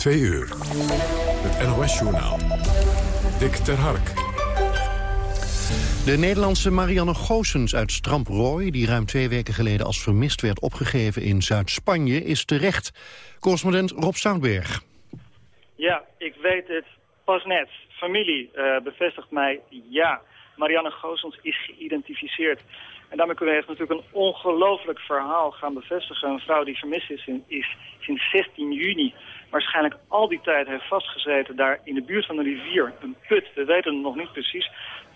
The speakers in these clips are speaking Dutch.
Twee uur. Het NOS-journaal. Dick ter Hark. De Nederlandse Marianne Goossens uit Stramprooi... die ruim twee weken geleden als vermist werd opgegeven in Zuid-Spanje... is terecht. Correspondent Rob Soundberg. Ja, ik weet het pas net. Familie uh, bevestigt mij, ja, Marianne Goossens is geïdentificeerd. En daarmee kunnen we echt natuurlijk een ongelooflijk verhaal gaan bevestigen. Een vrouw die vermist is, is sinds 16 juni waarschijnlijk al die tijd heeft vastgezeten daar in de buurt van de rivier. Een put, we weten het nog niet precies,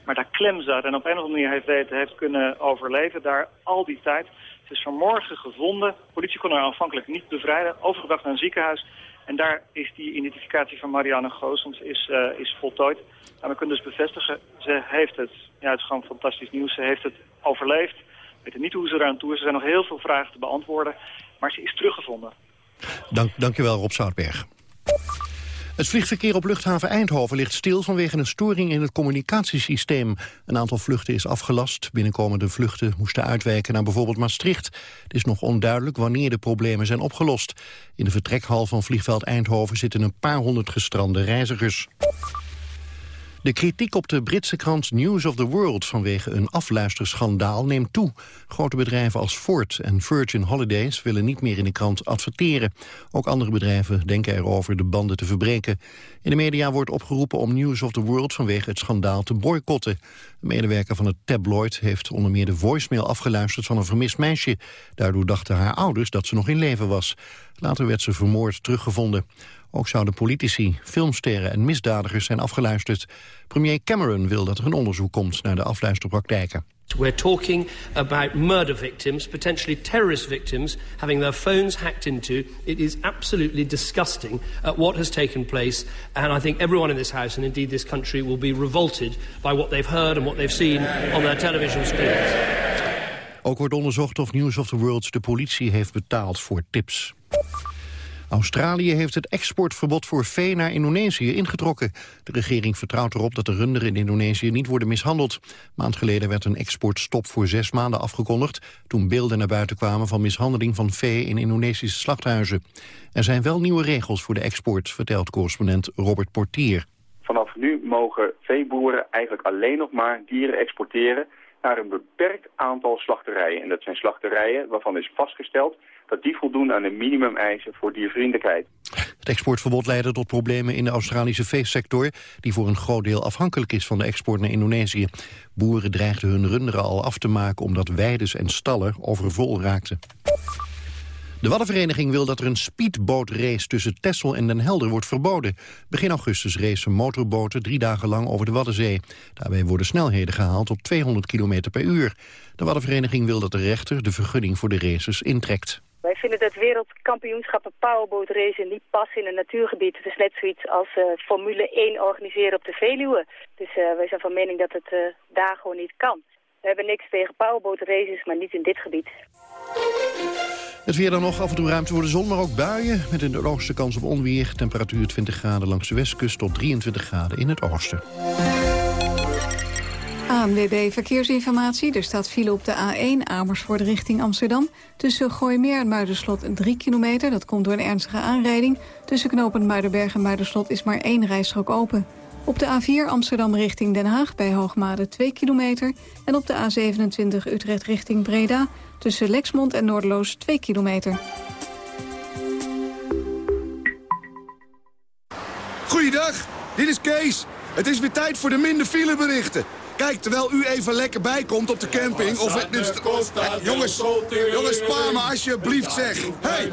maar daar klem zat en op een of andere manier heeft, weten, heeft kunnen overleven daar al die tijd. Het is vanmorgen gevonden. De politie kon haar aanvankelijk niet bevrijden, overgebracht naar een ziekenhuis. En daar is die identificatie van Marianne Goossens is, uh, is voltooid. En we kunnen dus bevestigen, ze heeft het. Ja, het is gewoon fantastisch nieuws. Ze heeft het overleefd. We weten niet hoe ze eraan toe is. Er zijn nog heel veel vragen te beantwoorden. Maar ze is teruggevonden. Dank, dankjewel Rob Zoutberg. Het vliegverkeer op luchthaven Eindhoven ligt stil vanwege een storing in het communicatiesysteem. Een aantal vluchten is afgelast. Binnenkomende vluchten moesten uitwijken naar bijvoorbeeld Maastricht. Het is nog onduidelijk wanneer de problemen zijn opgelost. In de vertrekhal van vliegveld Eindhoven zitten een paar honderd gestrande reizigers. De kritiek op de Britse krant News of the World vanwege een afluisterschandaal neemt toe. Grote bedrijven als Ford en Virgin Holidays willen niet meer in de krant adverteren. Ook andere bedrijven denken erover de banden te verbreken. In de media wordt opgeroepen om News of the World vanwege het schandaal te boycotten. Een medewerker van het tabloid heeft onder meer de voicemail afgeluisterd van een vermist meisje. Daardoor dachten haar ouders dat ze nog in leven was. Later werd ze vermoord teruggevonden. Ook zouden politici, filmsterren en misdadigers zijn afgeluisterd. Premier Cameron wil dat er een onderzoek komt naar de afluisterpraktijken. We're talking about murder victims, potentially terrorist victims, having their phones hacked into. It is absolutely disgusting at what has taken place. And I think everyone in this House and indeed this country will be revolted by what they've heard and what they've seen on their television screens. Ook wordt onderzocht of News of the World de politie heeft betaald voor tips. Australië heeft het exportverbod voor vee naar Indonesië ingetrokken. De regering vertrouwt erop dat de runderen in Indonesië niet worden mishandeld. Maand geleden werd een exportstop voor zes maanden afgekondigd... toen beelden naar buiten kwamen van mishandeling van vee in Indonesische slachthuizen. Er zijn wel nieuwe regels voor de export, vertelt correspondent Robert Portier. Vanaf nu mogen veeboeren eigenlijk alleen nog maar dieren exporteren naar een beperkt aantal slachterijen. En dat zijn slachterijen waarvan is vastgesteld dat die voldoen aan de minimumeisen voor diervriendelijkheid. Het exportverbod leidde tot problemen in de Australische veesector... die voor een groot deel afhankelijk is van de export naar Indonesië. Boeren dreigden hun runderen al af te maken... omdat weides en stallen overvol raakten. De Waddenvereniging wil dat er een speedbootrace tussen Texel en Den Helder wordt verboden. Begin augustus racen motorboten drie dagen lang over de Waddenzee. Daarbij worden snelheden gehaald op 200 km per uur. De Waddenvereniging wil dat de rechter de vergunning voor de races intrekt. Wij vinden dat wereldkampioenschappen powerboat niet passen in een natuurgebied. Het is net zoiets als uh, Formule 1 organiseren op de Veluwe. Dus uh, wij zijn van mening dat het uh, daar gewoon niet kan. We hebben niks tegen powerboat races, maar niet in dit gebied. Het weer dan nog af en toe ruimte voor de zon, maar ook buien. Met in de kans op onweer. Temperatuur 20 graden langs de westkust tot 23 graden in het oosten. ANWB Verkeersinformatie. Er staat file op de A1 Amersfoort richting Amsterdam. Tussen Gooimeer en Muiderslot 3 kilometer. Dat komt door een ernstige aanrijding. Tussen knooppunt Muiderberg en Muiderslot is maar één rijstrook open. Op de A4 Amsterdam richting Den Haag bij Hoogmade 2 kilometer. En op de A27 Utrecht richting Breda tussen Lexmond en Noordeloos 2 kilometer. Goeiedag, dit is Kees. Het is weer tijd voor de minder fileberichten. Kijk, terwijl u even lekker bijkomt op de camping... of... Dus, jongens, jongens, spaar me alsjeblieft, zeg. Hey,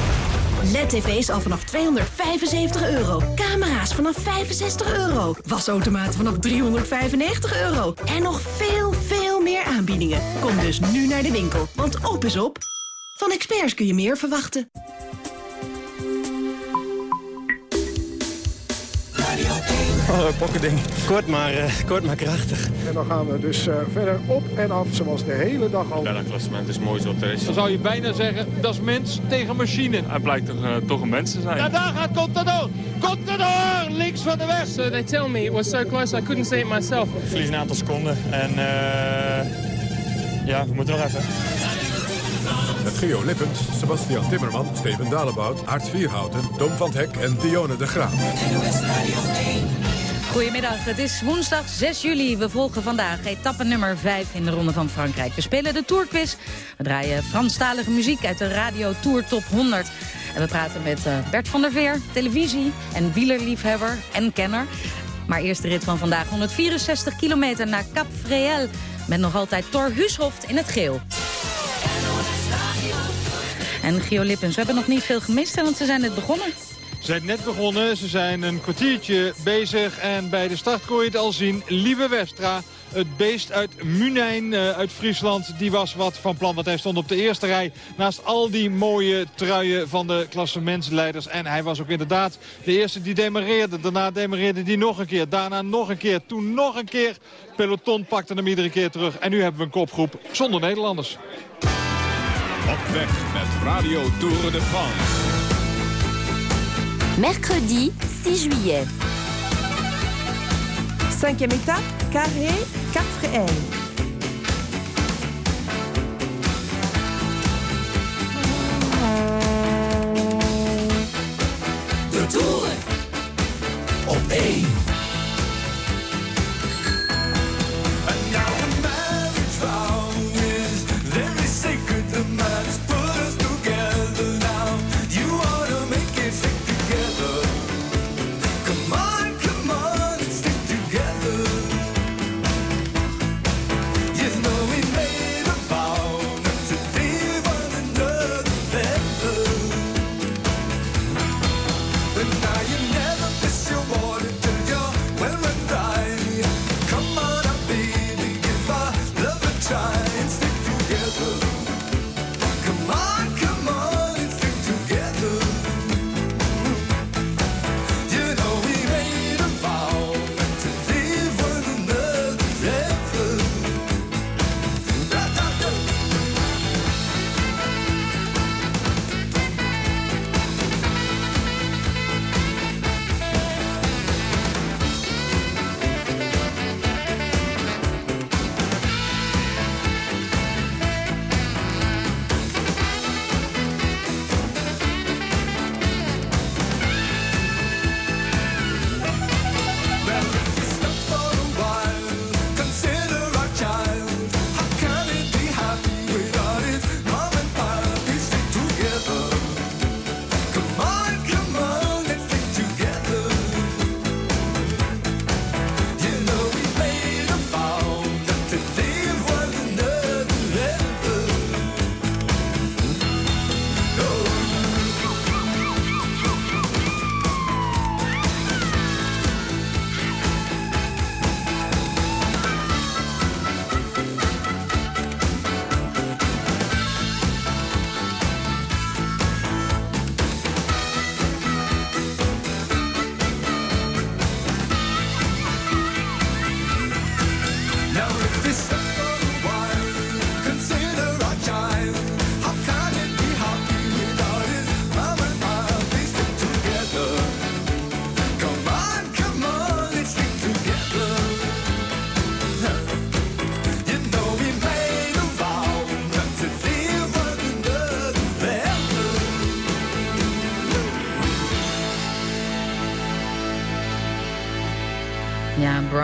LED-tv's al vanaf 275 euro. Camera's vanaf 65 euro. Wasautomaten vanaf 395 euro. En nog veel, veel meer aanbiedingen. Kom dus nu naar de winkel, want op is op. Van experts kun je meer verwachten. Oh, pokkending. Kort maar, uh, kort maar krachtig. En dan gaan we dus uh, verder op en af, zoals de hele dag al. Ja, dat klassement is mooi zoals er is. Dan zou je bijna zeggen, dat is mens tegen machine. Hij blijkt toch, uh, toch een mens te zijn. Ja, daar gaat Contador! Contador! Links van de weg! So they tell me it was so close I couldn't see it myself. Ik verlies een aantal seconden en ja, we moeten nog even. Met Geo Lippens, Sebastian Timmerman, Steven Dalebout, Art Vierhouten, Tom van Hek en Dionne de Graaf. Goedemiddag, het is woensdag 6 juli. We volgen vandaag etappe nummer 5 in de Ronde van Frankrijk. We spelen de Tourquiz. We draaien Franstalige muziek uit de Radio Tour Top 100. En we praten met uh, Bert van der Veer, televisie- en wielerliefhebber en kenner. Maar eerst de rit van vandaag, 164 kilometer naar Cap Fréhel... met nog altijd Thor Hushoft in het geel. En Gio Lippens, we hebben nog niet veel gemist, want ze zijn net begonnen. Ze zijn net begonnen, ze zijn een kwartiertje bezig en bij de start kon je het al zien. Lieve Westra, het beest uit Munijn uh, uit Friesland, die was wat van plan. Want hij stond op de eerste rij naast al die mooie truien van de klassementsleiders. En hij was ook inderdaad de eerste die demareerde. Daarna demareerde hij nog een keer, daarna nog een keer, toen nog een keer. Peloton pakte hem iedere keer terug. En nu hebben we een kopgroep zonder Nederlanders. Op weg met Radio Tour de France. Mercredi 6 juillet. Cinquième étape, Carré, Cap Fréhel. De Tour op 1.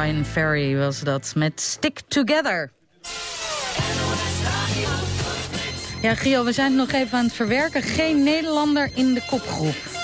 Brian Ferry was dat met Stick Together. Ja, Gio, we zijn het nog even aan het verwerken. Geen Nederlander in de kopgroep.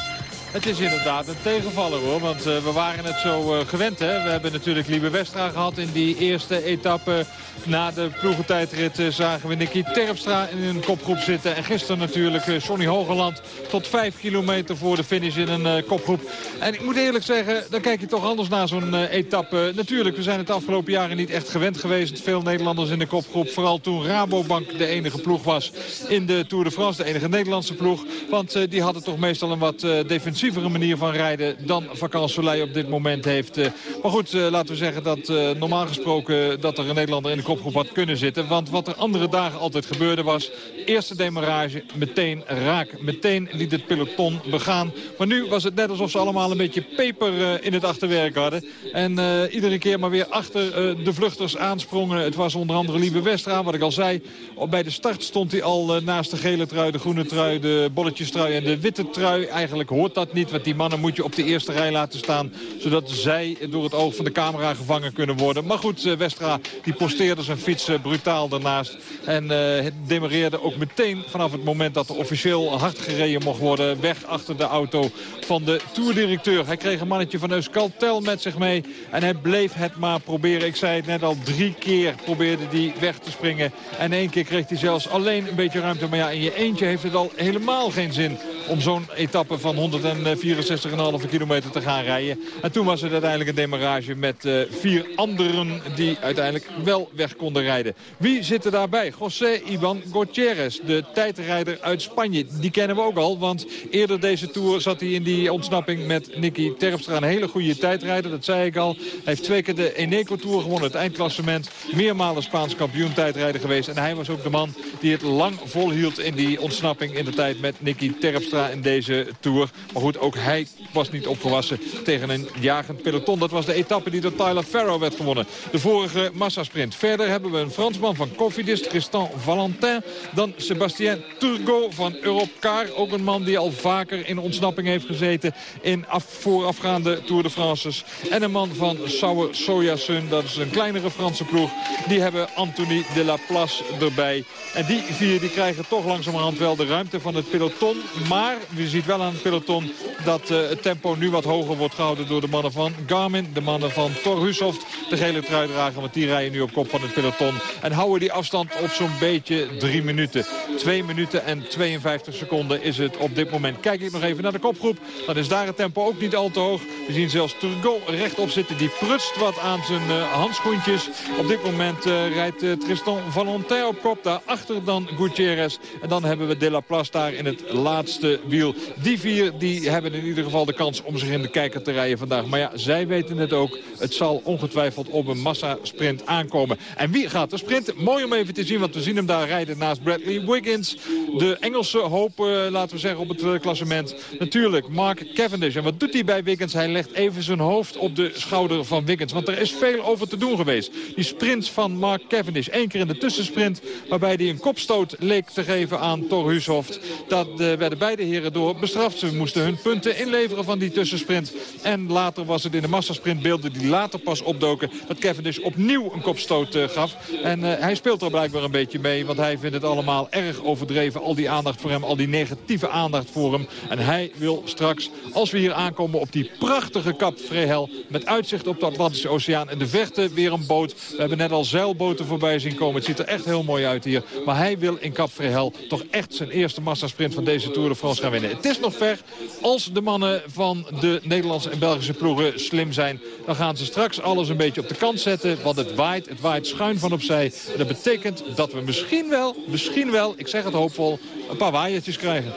Het is inderdaad een tegenvaller hoor, want uh, we waren het zo uh, gewend. Hè? We hebben natuurlijk Liebe Westra gehad in die eerste etappe. Na de ploegentijdrit uh, zagen we Nicky Terpstra in een kopgroep zitten. En gisteren natuurlijk Sonny Hogeland tot 5 kilometer voor de finish in een kopgroep. En ik moet eerlijk zeggen, dan kijk je toch anders naar zo'n etappe. Natuurlijk, we zijn het afgelopen jaren niet echt gewend geweest. Veel Nederlanders in de kopgroep. Vooral toen Rabobank de enige ploeg was in de Tour de France. De enige Nederlandse ploeg. Want die hadden toch meestal een wat defensief manier van rijden dan Vakant Soleil op dit moment heeft. Eh, maar goed, eh, laten we zeggen dat uh, normaal gesproken dat er een Nederlander in de kopgroep had kunnen zitten. Want wat er andere dagen altijd gebeurde was, eerste demarrage, meteen raak. Meteen liet het peloton begaan. Maar nu was het net alsof ze allemaal een beetje peper in het achterwerk hadden. En iedere keer maar weer achter de vluchters aansprongen. Het was onder andere Lieve Westra, wat ik al zei. Bij de start stond hij al naast de gele trui, de groene trui, de bolletjestrui en de witte trui. Eigenlijk hoort dat niet, want die mannen moet je op de eerste rij laten staan. Zodat zij door het oog van de camera gevangen kunnen worden. Maar goed, eh, Westra die posteerde zijn fiets eh, brutaal daarnaast. En uh, demareerde ook meteen vanaf het moment dat er officieel hard gereden mocht worden. Weg achter de auto van de toerdirecteur. Hij kreeg een mannetje van Euskaltel met zich mee. En hij bleef het maar proberen. Ik zei het net al, drie keer probeerde hij weg te springen. En één keer kreeg hij zelfs alleen een beetje ruimte. Maar ja, in je eentje heeft het al helemaal geen zin om zo'n etappe van 164,5 kilometer te gaan rijden. En toen was het uiteindelijk een demarrage met uh, vier anderen die uiteindelijk wel weg konden rijden. Wie zit er daarbij? José Ivan Gutierrez, de tijdrijder uit Spanje. Die kennen we ook al, want eerder deze Tour zat hij in die ontsnapping met Nicky Terpstra. Een hele goede tijdrijder, dat zei ik al. Hij heeft twee keer de Eneco Tour gewonnen, het eindklassement. Meermalen Spaans kampioen tijdrijder geweest. En hij was ook de man die het lang volhield in die ontsnapping in de tijd met Nicky Terpstra in deze Tour. Maar goed, ook hij was niet opgewassen tegen een jagend peloton. Dat was de etappe die door Tyler Farrow werd gewonnen. De vorige massasprint. Verder hebben we een Fransman van Cofidis, Tristan Valentin. Dan Sebastien Turgot van Europcar. Ook een man die al vaker in ontsnapping heeft gezeten in af, voorafgaande Tour de France's. En een man van Sauer Sojasun, dat is een kleinere Franse ploeg. Die hebben Anthony de la Place erbij. En die vier die krijgen toch langzamerhand wel de ruimte van het peloton. Maar we zien wel aan het peloton dat uh, het tempo nu wat hoger wordt gehouden door de mannen van Garmin. De mannen van Thor Hushoft, de gele truidrager. Want die rijden nu op kop van het peloton. En houden die afstand op zo'n beetje drie minuten. 2 minuten en 52 seconden is het op dit moment. Kijk ik nog even naar de kopgroep. Dan is daar het tempo ook niet al te hoog. We zien zelfs Turgot rechtop zitten. Die prutst wat aan zijn uh, handschoentjes. Op dit moment uh, rijdt Tristan Valentin op kop. Daarachter dan Gutierrez. En dan hebben we De La Place daar in het laatste wiel. Die vier die hebben in ieder geval de kans om zich in de kijker te rijden vandaag. Maar ja, zij weten het ook. Het zal ongetwijfeld op een massasprint aankomen. En wie gaat er sprinten? Mooi om even te zien, want we zien hem daar rijden naast Bradley Wiggins. De Engelse hoop, uh, laten we zeggen, op het uh, klassement. Natuurlijk, Mark Cavendish. En wat doet hij bij Wiggins? Hij legt even zijn hoofd op de schouder van Wiggins. Want er is veel over te doen geweest. Die sprints van Mark Cavendish. Eén keer in de tussensprint, waarbij hij een kopstoot leek te geven aan Thor Hushoft. Dat uh, werden beide heren door bestraft. Ze moesten hun punten inleveren van die tussensprint. En later was het in de massasprintbeelden die later pas opdoken... dat Cavendish opnieuw een kopstoot uh, gaf. En uh, hij speelt er blijkbaar een beetje mee. Want hij vindt het allemaal erg overdreven. Al die aandacht voor hem, al die negatieve aandacht voor hem. En hij wil straks, als we hier aankomen op die prachtige kap Vrehel... met uitzicht op de Atlantische Oceaan in de verte weer een boot. We hebben net al zeilboten voorbij zien komen. Het ziet er echt heel mooi uit hier. Maar hij wil in Kap Vrehel toch echt zijn eerste massasprint van deze Tour de France gaan winnen. Het is nog ver. Als de mannen van de Nederlandse en Belgische ploegen slim zijn... dan gaan ze straks alles een beetje op de kant zetten. Want het waait, het waait schuin van opzij. Dat betekent dat we misschien wel, misschien wel, ik zeg het hoopvol... een paar waaiertjes krijgen.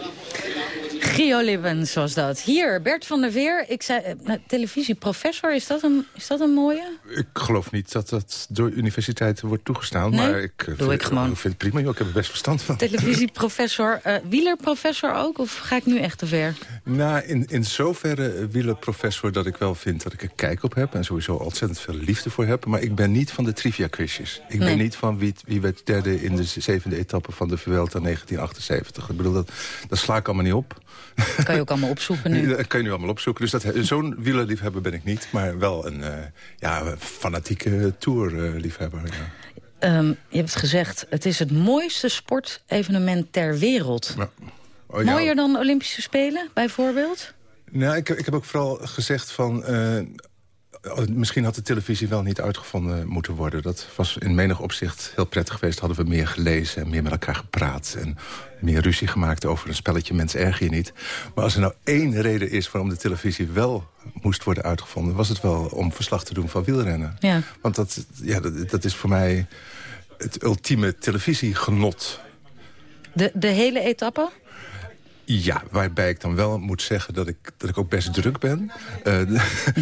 Gio Libbens was dat. Hier, Bert van der Veer. Ik zei, nou, televisieprofessor, is dat, een, is dat een mooie? Ik geloof niet dat dat door universiteiten wordt toegestaan. Nee? maar ik, Doe vind, ik gewoon. Ik vind het prima, joh, ik heb er best verstand van. Televisieprofessor, uh, wielerprofessor ook? Of ga ik nu echt te ver? Nou, in, in zoverre wielerprofessor dat ik wel vind dat ik er kijk op heb. En sowieso ontzettend veel liefde voor heb. Maar ik ben niet van de trivia quizjes. Ik Nee. ben niet van wie, wie werd derde in de zevende etappe van de Vuelta 1978. Ik bedoel, dat, dat sla ik allemaal niet op. Dat kan je ook allemaal opzoeken nu. Dat kan je nu allemaal opzoeken. Dus dat- zo'n wielerliefhebber ben ik niet. Maar wel een eh, ja, fanatieke tourliefhebber. Ja. Ehm, je hebt gezegd, het is het mooiste sportevenement ter wereld. Oh, ja. Mooier dan Olympische Spelen, bijvoorbeeld? Nou, ik, ik heb ook vooral gezegd van... eh, misschien had de televisie wel niet uitgevonden moeten worden. Dat was in menig opzicht heel prettig geweest. Hadden we meer gelezen en meer met elkaar gepraat... en meer ruzie gemaakt over een spelletje Mens erg je niet. Maar als er nou één reden is waarom de televisie wel moest worden uitgevonden... was het wel om verslag te doen van wielrennen. Ja. Want dat, ja, dat, dat is voor mij het ultieme televisiegenot. De, de hele etappe? Ja, waarbij ik dan wel moet zeggen dat ik, dat ik ook best druk ben. Uh,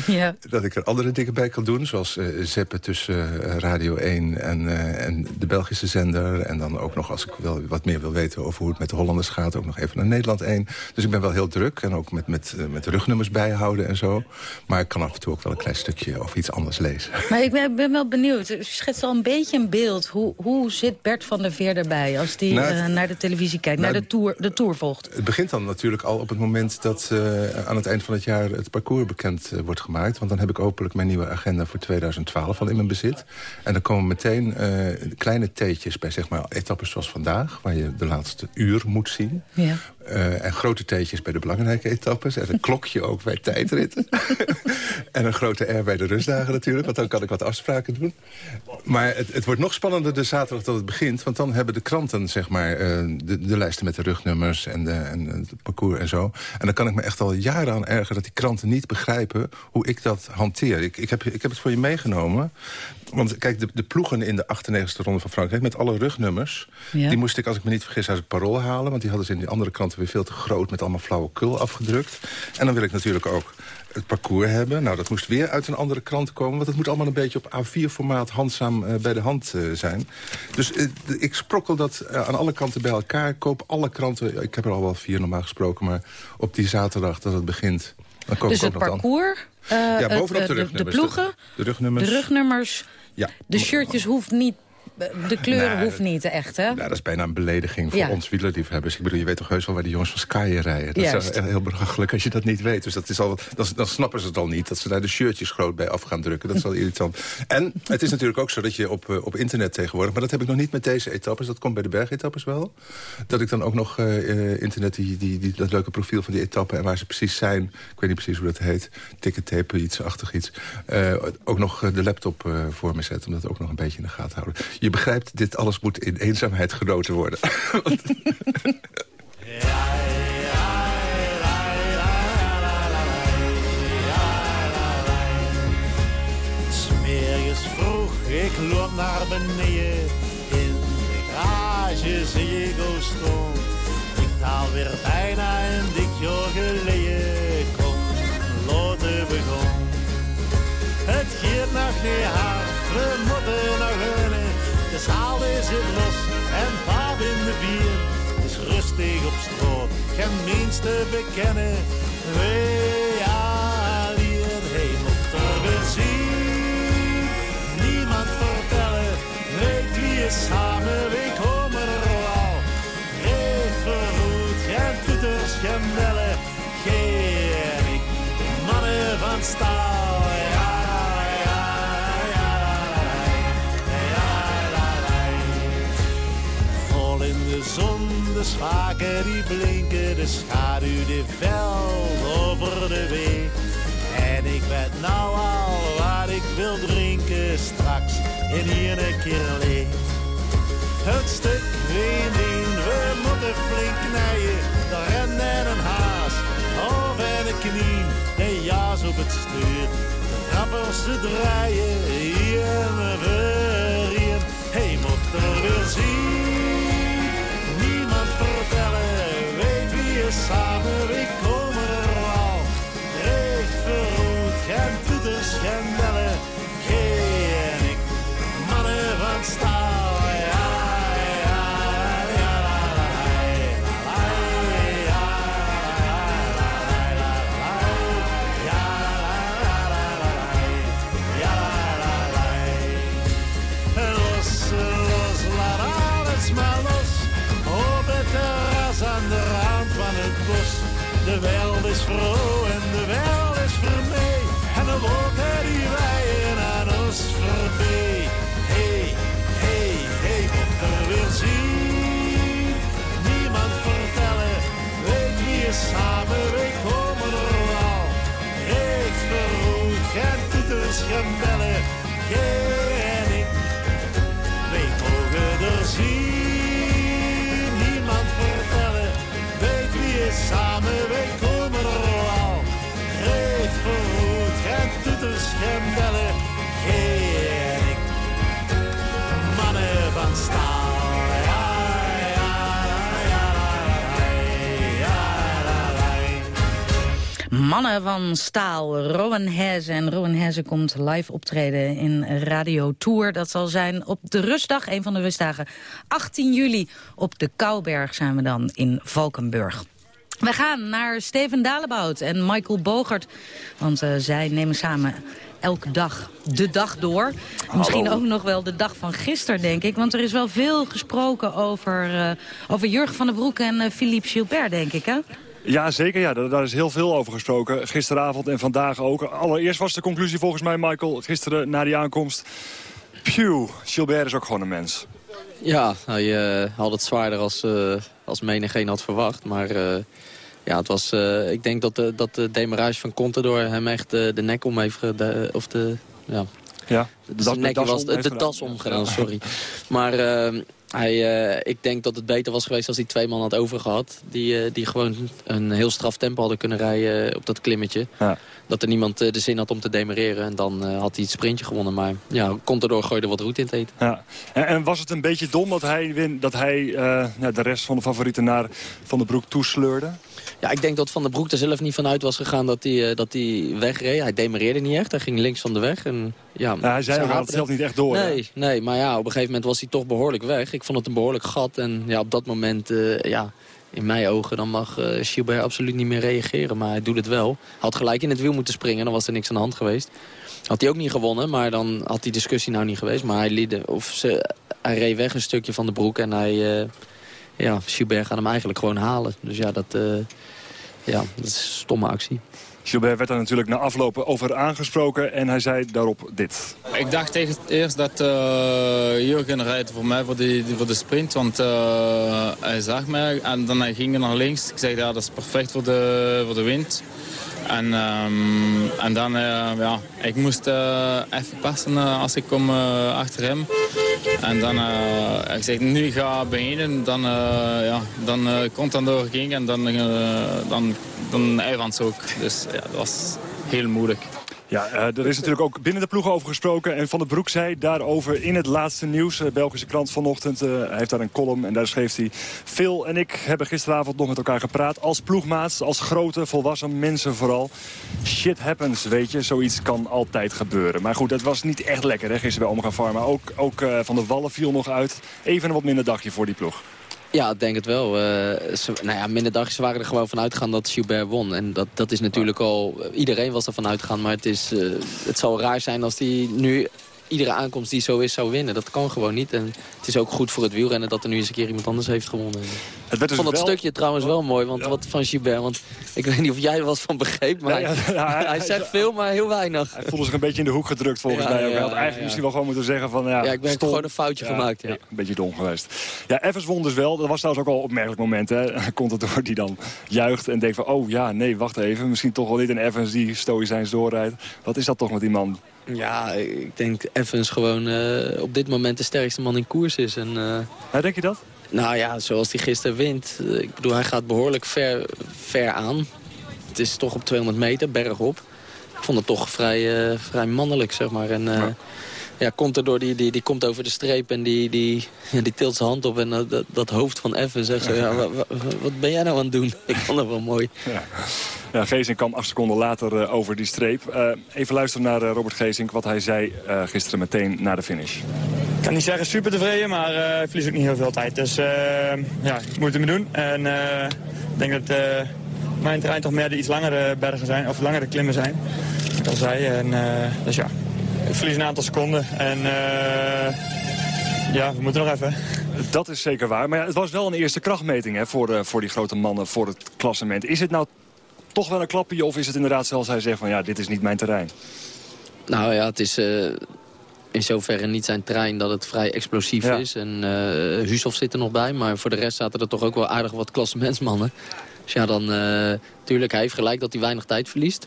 ja. dat ik er andere dingen bij kan doen, zoals uh, zeppen tussen uh, Radio 1 en, en de Belgische zender. En dan ook nog, als ik wel wat meer wil weten over hoe het met de Hollanders gaat... ook nog even naar Nederland 1. Dus ik ben wel heel druk en ook met, met, met rugnummers bijhouden en zo. Maar ik kan af en toe ook wel een klein stukje of iets anders lezen. Maar ik ben, ben wel benieuwd. U schetst al een beetje een beeld. Hoe, hoe zit Bert van der Veer erbij als die nou, naar de televisie kijkt, nou, naar de tour, de tour volgt? Begint dan natuurlijk al op het moment dat uh, aan het eind van het jaar het parcours bekend uh, wordt gemaakt. Want dan heb ik openlijk mijn nieuwe agenda voor 2012 al in mijn bezit. En dan komen meteen uh, kleine theetjes bij zeg maar etappes zoals vandaag. Waar je de laatste uur moet zien. Ja. Uh, en grote theetjes bij de belangrijke etappes. En een klokje ook bij tijdritten. en een grote R bij de rustdagen natuurlijk. Want dan kan ik wat afspraken doen. Maar het, het wordt nog spannender de zaterdag dat het begint. Want dan hebben de kranten zeg maar, uh, de, de, lijsten met de rugnummers en, de, en het parcours en zo. En dan kan ik me echt al jaren aan ergeren dat die kranten niet begrijpen hoe ik dat hanteer. Ik, ik, heb, ik heb het voor je meegenomen. Want kijk, de, de ploegen in de 98e ronde van Frankrijk... met alle rugnummers, ja. die moest ik, als ik me niet vergis, uit het parool halen. Want die hadden ze in die andere kranten weer veel te groot... met allemaal flauwekul afgedrukt. En dan wil ik natuurlijk ook het parcours hebben. Nou, dat moest weer uit een andere krant komen. Want het moet allemaal een beetje op A4-formaat handzaam uh, bij de hand uh, zijn. Dus uh, ik sprokkel dat aan alle kanten bij elkaar. Koop alle kranten, ik heb er al wel vier normaal gesproken... maar op die zaterdag dat het begint... Dan koop dus ik ook het parcours, ja, bovenop de, de, de ploegen, de, de rugnummers, de rugnummers ja. De shirtjes hoeft niet de kleuren nee, hoeft niet echt, hè? Nou, dat is bijna een belediging voor ja. ons wielerliefhebbers. Ik bedoel, je weet toch heus wel waar die jongens van Sky rijden. Dat Juist. is heel belachelijk als je dat niet weet. Dus dat is al, dan, dan snappen ze het al niet, dat ze daar de shirtjes groot bij af gaan drukken. Dat is wel irritant. En het is natuurlijk ook zo dat je op, op internet tegenwoordig... maar dat heb ik nog niet met deze etappes, dat komt bij de bergetappes wel... dat ik dan ook nog uh, internet, die, die, die, dat leuke profiel van die etappen... en waar ze precies zijn, ik weet niet precies hoe dat heet... ticketape, iets-achtig iets... Uh, ook nog de laptop uh, voor me zetten, om dat ook nog een beetje in de gaten houden. Je begrijpt, dit alles moet in eenzaamheid genoten worden. Ik loop naar beneden. In de garage ik hoe stond. Ik taal weer bijna een dik jaar geleden. Kom, loten begon. Het gaat nog niet hard, we moeten nog de zaal is het los en paap in de bier. Het is rustig op straat, geen mens te bekennen. Wee hier, hij moet er weer zien. Niemand vertellen, weet wie is samen, we komen er al. Recht vervoed, geen toeters, geen bellen, geen ik. Mannen van staal, schaken die blinken, de schaduw die veld over de weg. En ik weet nou al wat ik wil drinken, straks in hier een keer leeg. Het stuk in, we moeten flink knijden, de ren en een haas, of en een knie, de jas op het stuur. De trappers te draaien, hier en weer hier, hij mocht er weer zien samen, is vroeg en de wereld is vermee. En de wolken die wijden aan ons voorbij. Hey, hey, hey, mocht er weer zien. Niemand vertellen, weet wie is samen, we komen er al. Recht verroet, geen toeters, geen bellen, Mannen van Staal, Rowan Heze. En Rowan Heze komt live optreden in Radio Tour. Dat zal zijn op de rustdag, een van de rustdagen. 18 juli op de Kouberg zijn we dan in Valkenburg. We gaan naar Steven Dalebout en Michael Bogert. Want uh, zij nemen samen elke dag de dag door. Misschien ook nog wel de dag van gisteren, denk ik. Want er is wel veel gesproken over, uh, over Jurgen van den Broek en uh, Philippe Gilbert, denk ik, hè? Ja, zeker. Ja. Daar, daar, is heel veel over gesproken. Gisteravond en vandaag ook. Allereerst was de conclusie volgens mij, Michael, gisteren na die aankomst... Pew, Gilbert is ook gewoon een mens. Ja, hij uh, had het zwaarder als, uh, als menigeen had verwacht. Maar uh, ja, het was, ik denk dat de, dat de demarage van Contador hem echt de nek om heeft... Of de, ja, ja, de, de, nek was, de tas omgedaan, sorry. Maar hij, uh, ik denk dat het beter was geweest als hij twee man had overgehad. Die, uh, die gewoon een heel straf tempo hadden kunnen rijden op dat klimmetje. Ja. Dat er niemand de zin had om te demereren. En dan had hij het sprintje gewonnen. Maar ja, komt erdoor gooide wat roet in het eten. Ja. En, en, was het een beetje dom dat hij, win, dat hij ja, de rest van de favorieten naar Van der Broek toesleurde? Ja, ik denk dat Van der Broek er zelf niet van uit was gegaan dat hij, dat hij wegreed. Hij demereerde niet echt. Hij ging links van de weg. En, ja, hij zei ook het zelf niet echt door. Nee, nee, maar ja, op een gegeven moment was hij toch behoorlijk weg. Ik vond het een behoorlijk gat. En ja, op dat moment, uh, ja, in mijn ogen, dan mag uh, Gilbert absoluut niet meer reageren. Maar hij doet het wel. Had gelijk in het wiel moeten springen, dan was er niks aan de hand geweest. Had hij ook niet gewonnen, maar dan had die discussie nou niet geweest. Maar hij, liede, of ze, hij reed weg een stukje van de broek en hij... Uh, ja, Gilbert gaat hem eigenlijk gewoon halen. Dus ja, dat, ja, dat is een stomme actie. Gilbert werd daar natuurlijk na aflopen over aangesproken en hij zei daarop dit. Ik dacht tegen het eerst dat uh, Jurgen rijdt voor mij voor de, voor de sprint, want uh, hij zag mij en dan ging hij naar links. Ik zei ja, dat is perfect voor de, voor de wind. En, um, en dan, uh, ja, ik moest uh, even passen uh, als ik kom achter hem. En dan, ik zeg, nu ga beginnen, dan, ja, dan komt dan door ging en dan, dan, dan Evans ook. Dus ja, dat was heel moeilijk. Ja, uh, er is natuurlijk ook binnen de ploeg over gesproken. En Van der Broek zei daarover in het laatste nieuws. De Belgische krant vanochtend heeft daar een column. En daar schreef hij... Phil en ik hebben gisteravond nog met elkaar gepraat. Als ploegmaats, als grote, volwassen mensen vooral. Shit happens, weet je. Zoiets kan altijd gebeuren. Maar goed, het was niet echt lekker hè, gisteren bij Omega Pharma. Ook, ook Van der Wallen viel nog uit. Even een wat minder dagje voor die ploeg. Ja, ik denk het wel. Uh, ze, nou ja, minder waren er gewoon van uitgegaan dat Gilbert won. En dat, dat is natuurlijk al... Iedereen was ervan uitgegaan, maar het, is, uh, het zal raar zijn als hij nu iedere aankomst die zo is zou winnen. Dat kan gewoon niet. En het is ook goed voor het wielrennen dat er nu eens een keer iemand anders heeft gewonnen. Het dus ik vond dat wel... stukje trouwens wel mooi, want ja. wat van Gilbert. Want ik weet niet of jij er wat van begreep, maar ja, ja, hij, hij, zegt veel, maar heel weinig. Hij voelde zich een beetje in de hoek gedrukt volgens mij. Hij had eigenlijk misschien wel gewoon moeten zeggen van... Ja, ja ik ben stom. gewoon een foutje gemaakt. Ja. Een beetje dom geweest. Ja, Evans won dus wel. Dat was trouwens ook al een opmerkelijk moment. Hè. Komt het door die dan juicht en denkt van... Oh ja, nee, wacht even. Misschien toch wel niet een Evans die stoïcijns doorrijdt. Wat is dat toch met die man? Ja, ik denk Evans gewoon uh, op dit moment de sterkste man in koers is. En, uh, ja, denk je dat? Nou ja, zoals hij gisteren wint. Uh, ik bedoel, hij gaat behoorlijk ver, ver aan. Het is toch op 200 meter, bergop. Ik vond het toch vrij, vrij mannelijk, zeg maar. En, ja ja, komt er door, die, die, die komt over de streep en die, die, ja, die tilt zijn hand op. En dat, dat, dat hoofd van Effen zegt zo, ja, wat, wat, ben jij nou aan het doen? Ik vond dat wel mooi. Ja. Ja, Geesink kwam acht seconden later uh, over die streep. Uh, even luisteren naar uh, Robert Geesink, wat hij zei gisteren meteen na de finish. Ik kan niet zeggen super tevreden, maar ik verlies ook niet heel veel tijd. Dus ja, ik moet het me doen. En ik denk dat mijn terrein toch meer de iets langere bergen zijn, of langere klimmen zijn. Ik al zei. En, dus ja, ik verlies een aantal seconden. En ja, we moeten nog even. Dat is zeker waar. Maar ja, het was wel een eerste krachtmeting hè, voor, voor die grote mannen, voor het klassement. Is het nou toch wel een klapje? Of is het inderdaad zoals hij zegt van ja, dit is niet mijn terrein? Nou ja, het is uh, in zoverre niet zijn terrein dat het vrij explosief ja. is. En uh, Hushoff zit er nog bij, maar voor de rest zaten er toch ook wel aardig wat klassementsmannen. Dus ja, dan uh, tuurlijk, hij heeft gelijk dat hij weinig tijd verliest.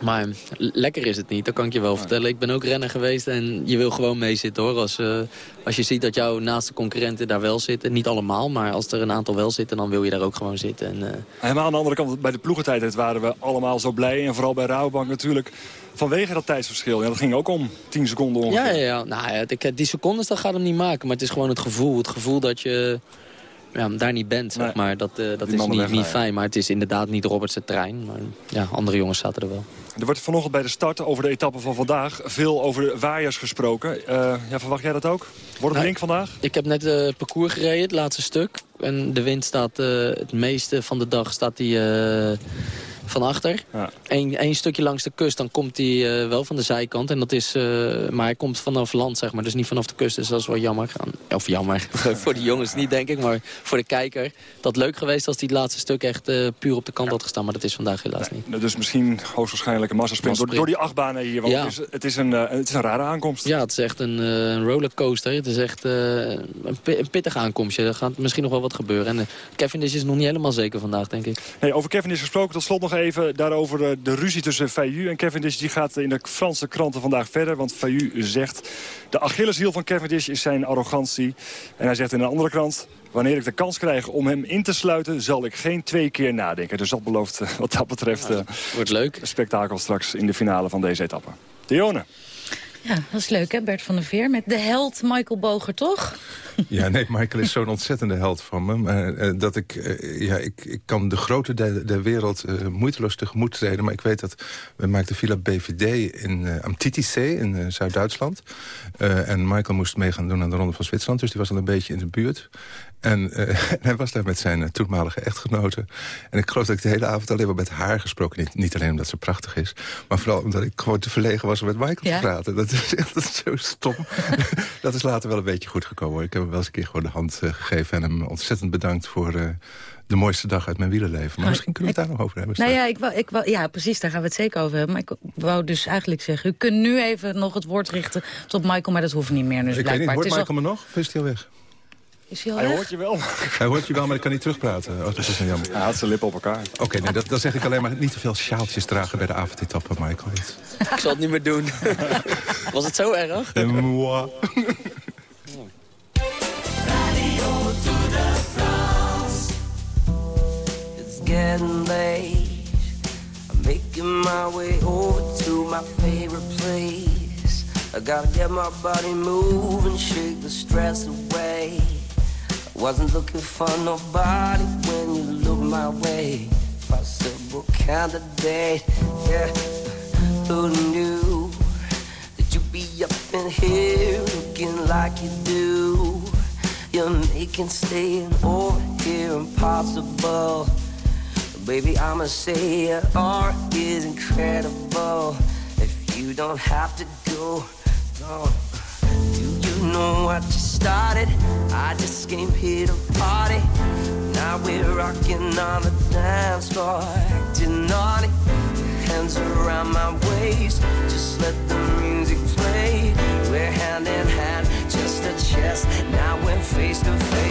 Maar lekker is het niet, dat kan ik je wel vertellen. Ik ben ook renner geweest en je wil gewoon meezitten hoor. Als, uh, als je ziet dat jouw naaste concurrenten daar wel zitten. Niet allemaal, maar als er een aantal wel zitten, dan wil je daar ook gewoon zitten. En, uh... en maar aan de andere kant, bij de ploegentijd waren we allemaal zo blij. En vooral bij Rabobank natuurlijk. Vanwege dat tijdsverschil. Ja, dat ging ook om 10 seconden ongeveer. Ja, ja, ja. Nou, ja die secondes dat gaat hem niet maken. Maar het is gewoon het gevoel. Het gevoel dat je ja, daar niet bent, zeg maar. Dat, eh, dat is niet, weg, niet fijn. Maar het is inderdaad niet Roberts trein. Maar ja, andere jongens zaten er wel. Er wordt vanochtend bij de start over de etappe van vandaag veel over de waaiers gesproken. Eh, ja, verwacht jij dat ook? Wordt het link vandaag? Ik heb net het parcours gereden, het laatste stuk. En de wind staat eh, het meeste van de dag staat die, eh, van achter. Eén Eén stukje langs de kust, dan komt hij eh, wel van de zijkant. En dat is, eh, maar hij komt vanaf land, zeg maar. Dus niet vanaf de kust, dus dat is wel jammer. Of jammer, voor de jongens niet, denk ik. Maar voor de kijker. Dat leuk geweest als hij het laatste stuk echt eh, puur op de kant had gestaan. Maar dat is vandaag helaas niet. Dus misschien hoogstwaarschijnlijk een massasprint door, door die acht banen hier. Want Ja. het, is, het, is een, het is een rare aankomst. Ja, het is echt een, rollercoaster. Het is echt een, pi- een pittig aankomstje. Er gaat misschien nog wel wat gebeuren. En Cavendish is nog niet helemaal zeker vandaag, denk ik. Hey, over Cavendish gesproken, tot slot nog even daarover eh, de ruzie tussen Fayu en Cavendish. Die gaat in de Franse kranten vandaag verder. Want Fayu zegt, de Achilleshiel van Cavendish is zijn arrogantie. En hij zegt in een andere krant... Wanneer ik de kans krijg om hem in te sluiten, zal ik geen twee keer nadenken. Dus dat belooft eh, wat dat betreft eh, wordt leuk. een spektakel straks in de finale van deze etappe. Dione. Ja, dat is leuk hè, Bert van der Veer. Met de held Michael Boger, toch? Ja, nee, Michael is zo'n ontzettende held van me. Maar, eh, dat ik, eh, ja, ik, ik kan de grote der, der wereld eh, moeiteloos tegemoet treden. Maar ik weet dat we maakten Villa BVD in uh, in Zuid-Duitsland. En Michael moest mee gaan doen aan de Ronde van Zwitserland. Dus die was al een beetje in de buurt. En hij was daar met zijn toenmalige echtgenote. En ik geloof dat ik de hele avond alleen maar met haar gesproken. Niet, niet alleen omdat ze prachtig is. Maar vooral omdat ik gewoon te verlegen was om met Michael Ja. te praten. Dat is echt dat is zo stom. dat is later wel een beetje goed gekomen. hoor. Ik heb hem wel eens een keer gewoon de hand uh, gegeven. En hem ontzettend bedankt voor uh, de mooiste dag uit mijn wielerleven. Maar Oh, misschien kunnen we het daar nog over hebben. Nou ja, ik wou, ik wou, ja, precies, daar gaan we het zeker over hebben. Maar ik wou dus eigenlijk zeggen... u kunt nu even nog het woord richten tot Michael... maar dat hoeft niet meer, dus ik weet niet, blijkbaar. hoort Michael me nog? Of is hij al weg? Is hij al Hij weg? hoort je wel. Hij hoort je wel, maar ik kan niet terugpraten. Oh, dat is een jammer. Hij had zijn lippen op elkaar. Oké, nee, dat, dan zeg ik alleen maar niet te veel sjaaltjes dragen bij de avondetappe, Michael. Ik zal het niet meer doen. Was het zo erg? En moi. Getting late. I'm making my way over to my favorite place. I gotta get my body moving, shake the stress away. I wasn't looking for nobody when you looked my way. Possible candidate, yeah. Who knew that you'd be up in here looking like you do? You're making staying over here impossible. Baby, I'ma say your art is incredible. If you don't have to go, go. Do you know what you started? I just came here to party. Now we're rocking on the dance floor, acting naughty. Hands around my waist, just let the music play. We're hand in hand, just a chest. Now we're face to face.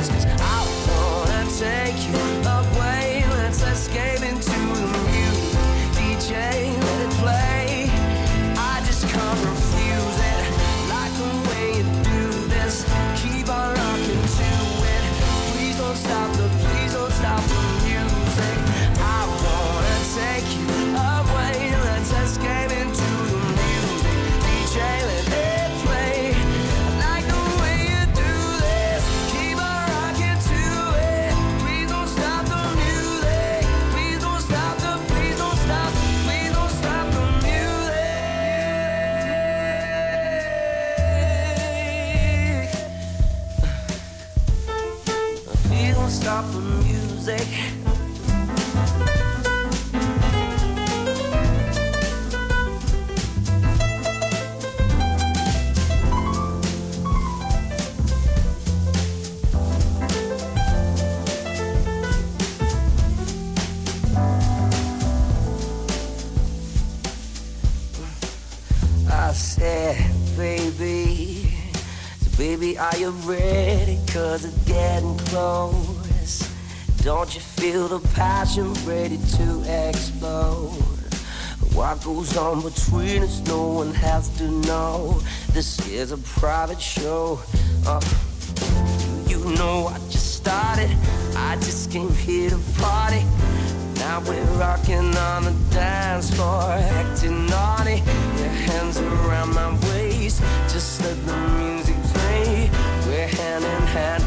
Goes on between us, no one has to know. This is a private show. Uh, you know I just started? I just came here to party. Now we're rocking on the dance floor, acting naughty. Your hands around my waist, just let the music play. We're hand in hand,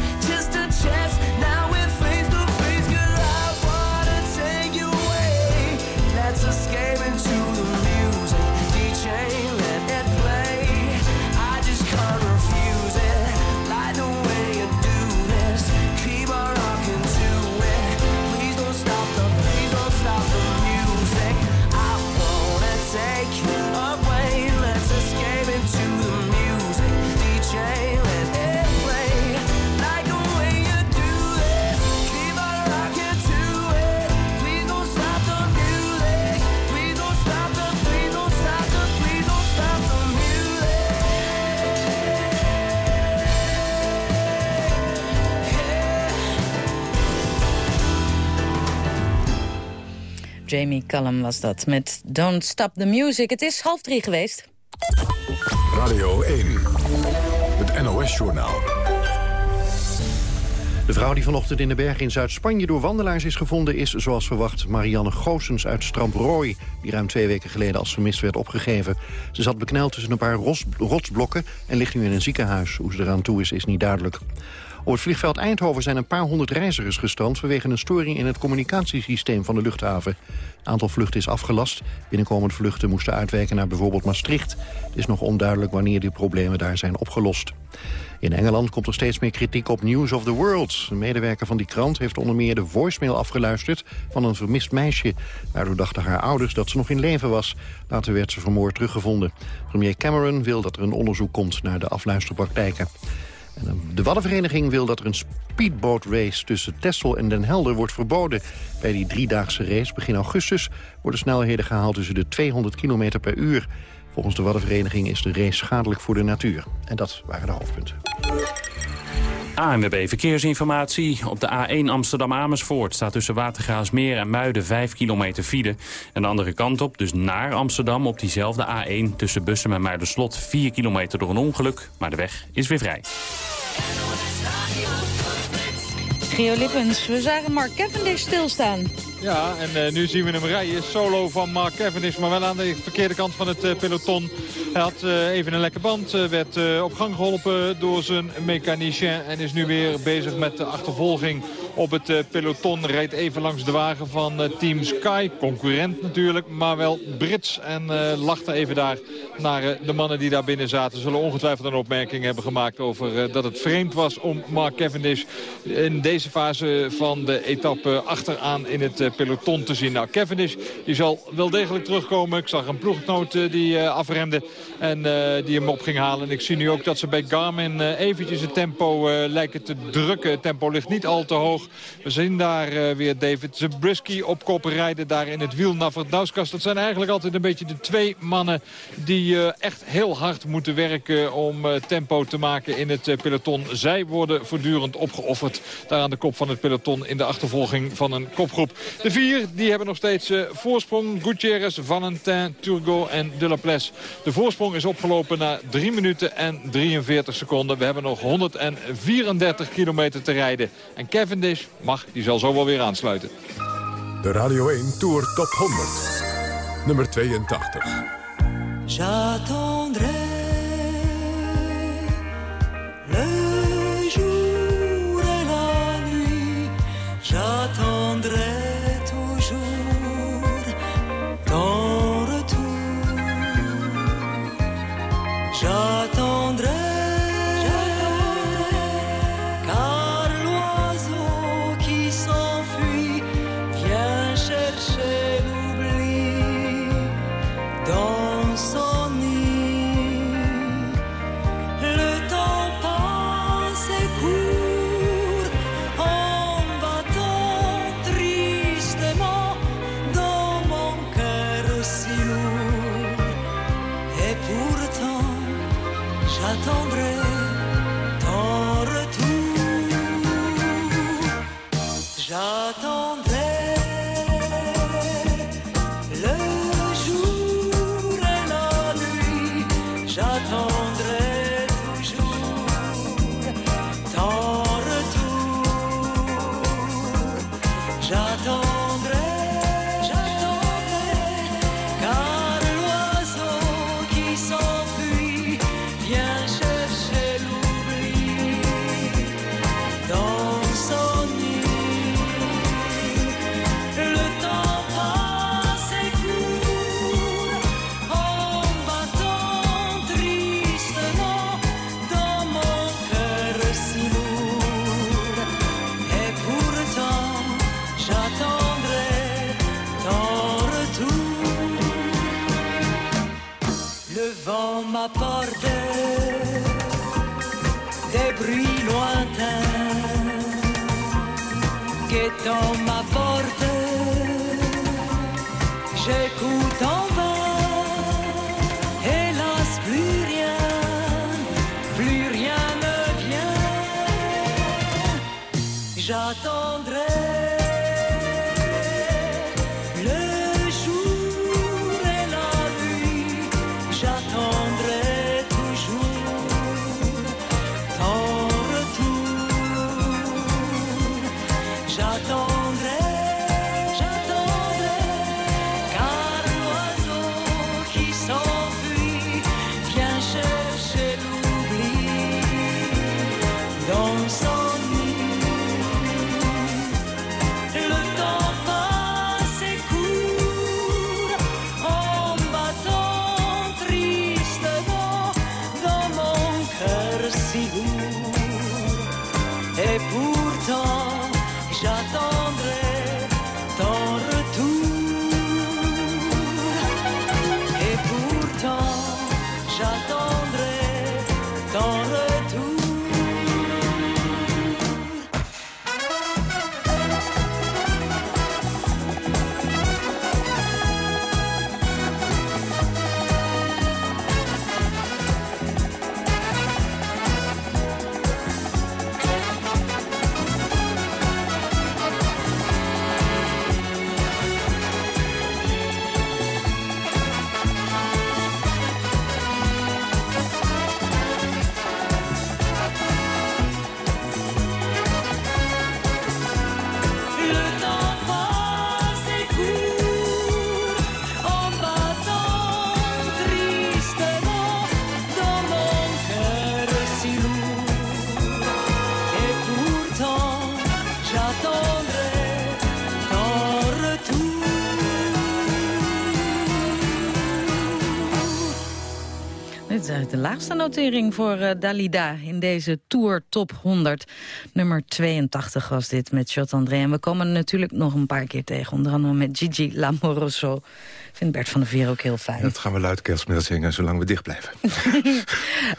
Was dat met Don't Stop the Music. Het is half drie geweest. Radio 1, het NOS-journaal. De vrouw die vanochtend in de bergen in Zuid-Spanje door wandelaars is gevonden... is, zoals verwacht, Marianne Goossens uit Stramprooi... die ruim twee weken geleden als vermist werd opgegeven. Ze zat bekneld tussen een paar rotsblokken en ligt nu in een ziekenhuis. Hoe ze eraan toe is, is niet duidelijk. Op het vliegveld Eindhoven zijn een paar honderd reizigers gestrand... vanwege een storing in het communicatiesysteem van de luchthaven. Het aantal vluchten is afgelast. Binnenkomende vluchten moesten uitwijken naar bijvoorbeeld Maastricht. Het is nog onduidelijk wanneer die problemen daar zijn opgelost. In Engeland komt er steeds meer kritiek op News of the World. Een medewerker van die krant heeft onder meer de voicemail afgeluisterd van een vermist meisje. Daardoor dachten haar ouders dat ze nog in leven was. Later werd ze vermoord teruggevonden. Premier Cameron wil dat er een onderzoek komt naar de afluisterpraktijken. De Waddenvereniging wil dat er een speedbootrace tussen Texel en Den Helder wordt verboden. Bij die driedaagse race begin augustus worden snelheden gehaald tussen de 200 km per uur. Volgens de Waddenvereniging is de race schadelijk voor de natuur. En dat waren de hoofdpunten. ANWB Verkeersinformatie. Op de A1 Amsterdam-Amersfoort staat tussen Watergraafsmeer en Muiden 5 kilometer file. En de andere kant op, dus naar Amsterdam op diezelfde A1... tussen Bussum en Muiderslot 4 kilometer door een ongeluk. Maar de weg is weer vrij. Geo Lippens, we zagen Mark Cavendish stilstaan. Ja, en uh, nu zien we hem rijden. Solo van Mark Cavendish, maar wel aan de verkeerde kant van het uh, peloton. Hij had uh, even een lekke band, werd op gang geholpen door zijn mechanicien... en is nu weer bezig met de achtervolging op het peloton. Rijdt even langs de wagen van Team Sky, concurrent natuurlijk, maar wel Brits. En lachte even daar naar de mannen die daar binnen zaten. Zullen ongetwijfeld een opmerking hebben gemaakt over dat het vreemd was... om Mark Cavendish in deze fase van de etappe achteraan in het peloton te zien. Nou, Cavendish die zal wel degelijk terugkomen. Ik zag een ploeggenoot uh, die uh, afremde en uh, die hem op ging halen. En ik zie nu ook dat ze bij Garmin eventjes het tempo lijken te drukken. Het tempo ligt niet al te hoog. We zien daar weer David Zabriskie op kop rijden. Daar in het wiel naar Verdauskas. Dat zijn eigenlijk altijd een beetje de twee mannen die echt heel hard moeten werken om tempo te maken in het peloton. Zij worden voortdurend opgeofferd daar aan de kop van het peloton in de achtervolging van een kopgroep. De vier die hebben nog steeds uh, voorsprong. Gutierrez, Valentin, Turgot en De La Place. De voorsprong is opgelopen na 3 minuten en 43 seconden. We hebben nog 134 kilometer te rijden. En Cavendish mag, die zal zo wel weer aansluiten. De Radio 1 Tour Top 100. Nummer 82. J'attendrai le jour et la nuit. J'attendrai J'attendrai, J'attendrai De laagste notering voor eh, Dalida in deze Tour Top 100. Nummer 82 was dit met Chot André. En we komen natuurlijk nog een paar keer tegen. Onder andere met Gigi Lamoroso. Vindt Bert van der Veer ook heel fijn. Dat gaan we luidkeelsmiddag zingen, zolang we dicht blijven.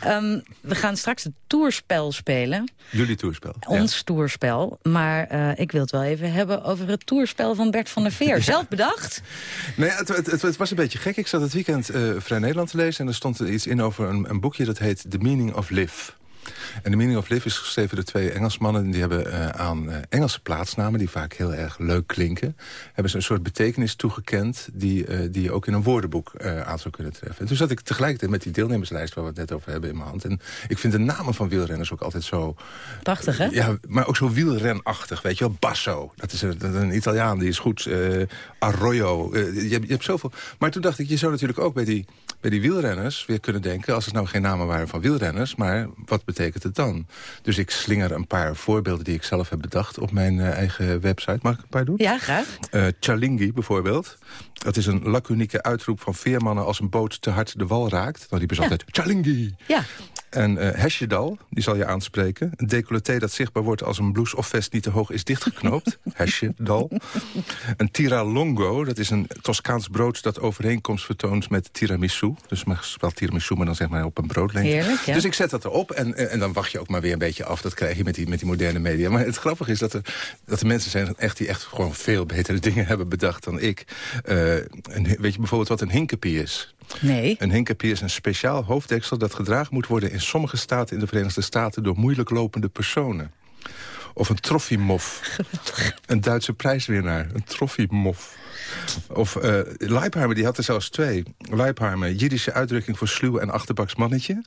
Ehm, we gaan straks het toerspel spelen. Jullie toerspel. Ons toerspel. Maar eh, ik wil het wel even hebben over het toerspel van Bert van der Veer. Zelf bedacht? Nee, het, het, het, het was een beetje gek. Ik zat het weekend eh, Vrij Nederland te lezen... en er stond er iets in over een, een boekje dat heet The Meaning of Live. En The Meaning of Live is geschreven door twee Engelsmannen. Die hebben eh, aan eh, Engelse plaatsnamen, die vaak heel erg leuk klinken... hebben ze een soort betekenis toegekend... die, eh, die je ook in een woordenboek aan zou kunnen treffen. En toen zat ik tegelijkertijd met die deelnemerslijst... waar we het net over hebben in mijn hand. En ik vind de namen van wielrenners ook altijd zo... Prachtig, hè? Ja, maar ook zo wielrenachtig, weet je wel. Basso, dat is een, een Italiaan, die is goed. Arroyo, je, hebt- je hebt zoveel. Maar toen dacht ik, je zou natuurlijk ook bij die, bij die wielrenners weer kunnen denken... als het nou geen namen waren van wielrenners, maar wat betekent het dan? Dus ik slinger een paar voorbeelden die ik zelf heb bedacht... op mijn eh, eigen website. Mag ik een paar doen? Ja, graag. Eh, Chalingi bijvoorbeeld. Dat is een lacunieke uitroep van veermannen... als een boot te hard de wal raakt. Dan riepen ze Ja. altijd Chalingi. Ja. En eh hesjedal, die zal je aanspreken. Een decolleté dat zichtbaar wordt als een blouse of vest niet te hoog is dichtgeknoopt. hesjedal. Een tiralongo, dat is een Toscaans brood dat overeenkomst vertoont met tiramisu. Dus maar wel tiramisu, maar dan zeg maar op een broodlengte. Heerlijk, ja. Dus ik zet dat erop en, en, en dan wacht je ook maar weer een beetje af. Dat krijg je met die, met die moderne media. Maar het grappige is dat er, dat er mensen zijn echt, die echt gewoon veel betere dingen hebben bedacht dan ik. Eh, een, weet je bijvoorbeeld wat een hinkepie is? Nee. Een hinkepie is een speciaal hoofddeksel dat gedragen moet worden in sommige staten in de Verenigde Staten door moeilijk lopende personen. Of een troffiemof. Een Duitse prijswinnaar. Een troffiemof. Of uh, Leipheimer, die had er zelfs twee. Leipheimer, Jiddische uitdrukking voor sluw en achterbaks mannetje.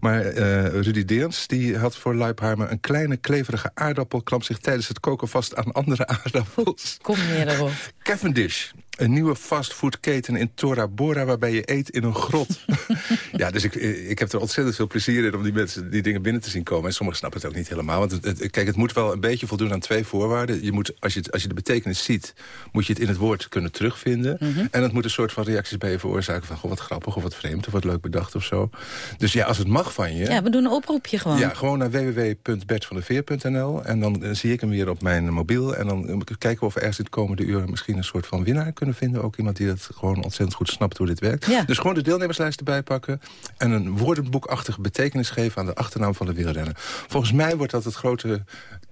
Maar uh, Rudy Deerns, die had voor Leipheimer... een kleine kleverige aardappel klampt zich tijdens het koken vast aan andere aardappels. Kom meer erop. Cavendish, een nieuwe fastfoodketen in Tora Bora... waarbij je eet in een grot. ja, dus ik, ik heb er ontzettend veel plezier in... om die mensen die dingen binnen te zien komen. En sommigen snappen het ook niet helemaal. Want het, het, kijk, het moet wel een beetje voldoen aan twee voorwaarden. Je moet, als, je, als je de betekenis ziet, moet je het in het woord kunnen terugvinden. Mm -hmm. En het moet een soort van reacties bij je veroorzaken... van goh, wat grappig of wat vreemd of wat leuk bedacht of zo. Dus ja, als het mag van je... Ja, we doen een oproepje gewoon. Ja, gewoon naar www.bertvandeveer.nl. En dan zie ik hem weer op mijn mobiel. En dan kijken we of we ergens de komende uren... misschien een soort van winnaar kunnen vinden. Ook iemand die het gewoon ontzettend goed snapt hoe dit werkt. Ja. Dus gewoon de deelnemerslijst erbij pakken... en een woordenboekachtige betekenis geven aan de achternaam van de wielrenner. Volgens mij wordt dat het grote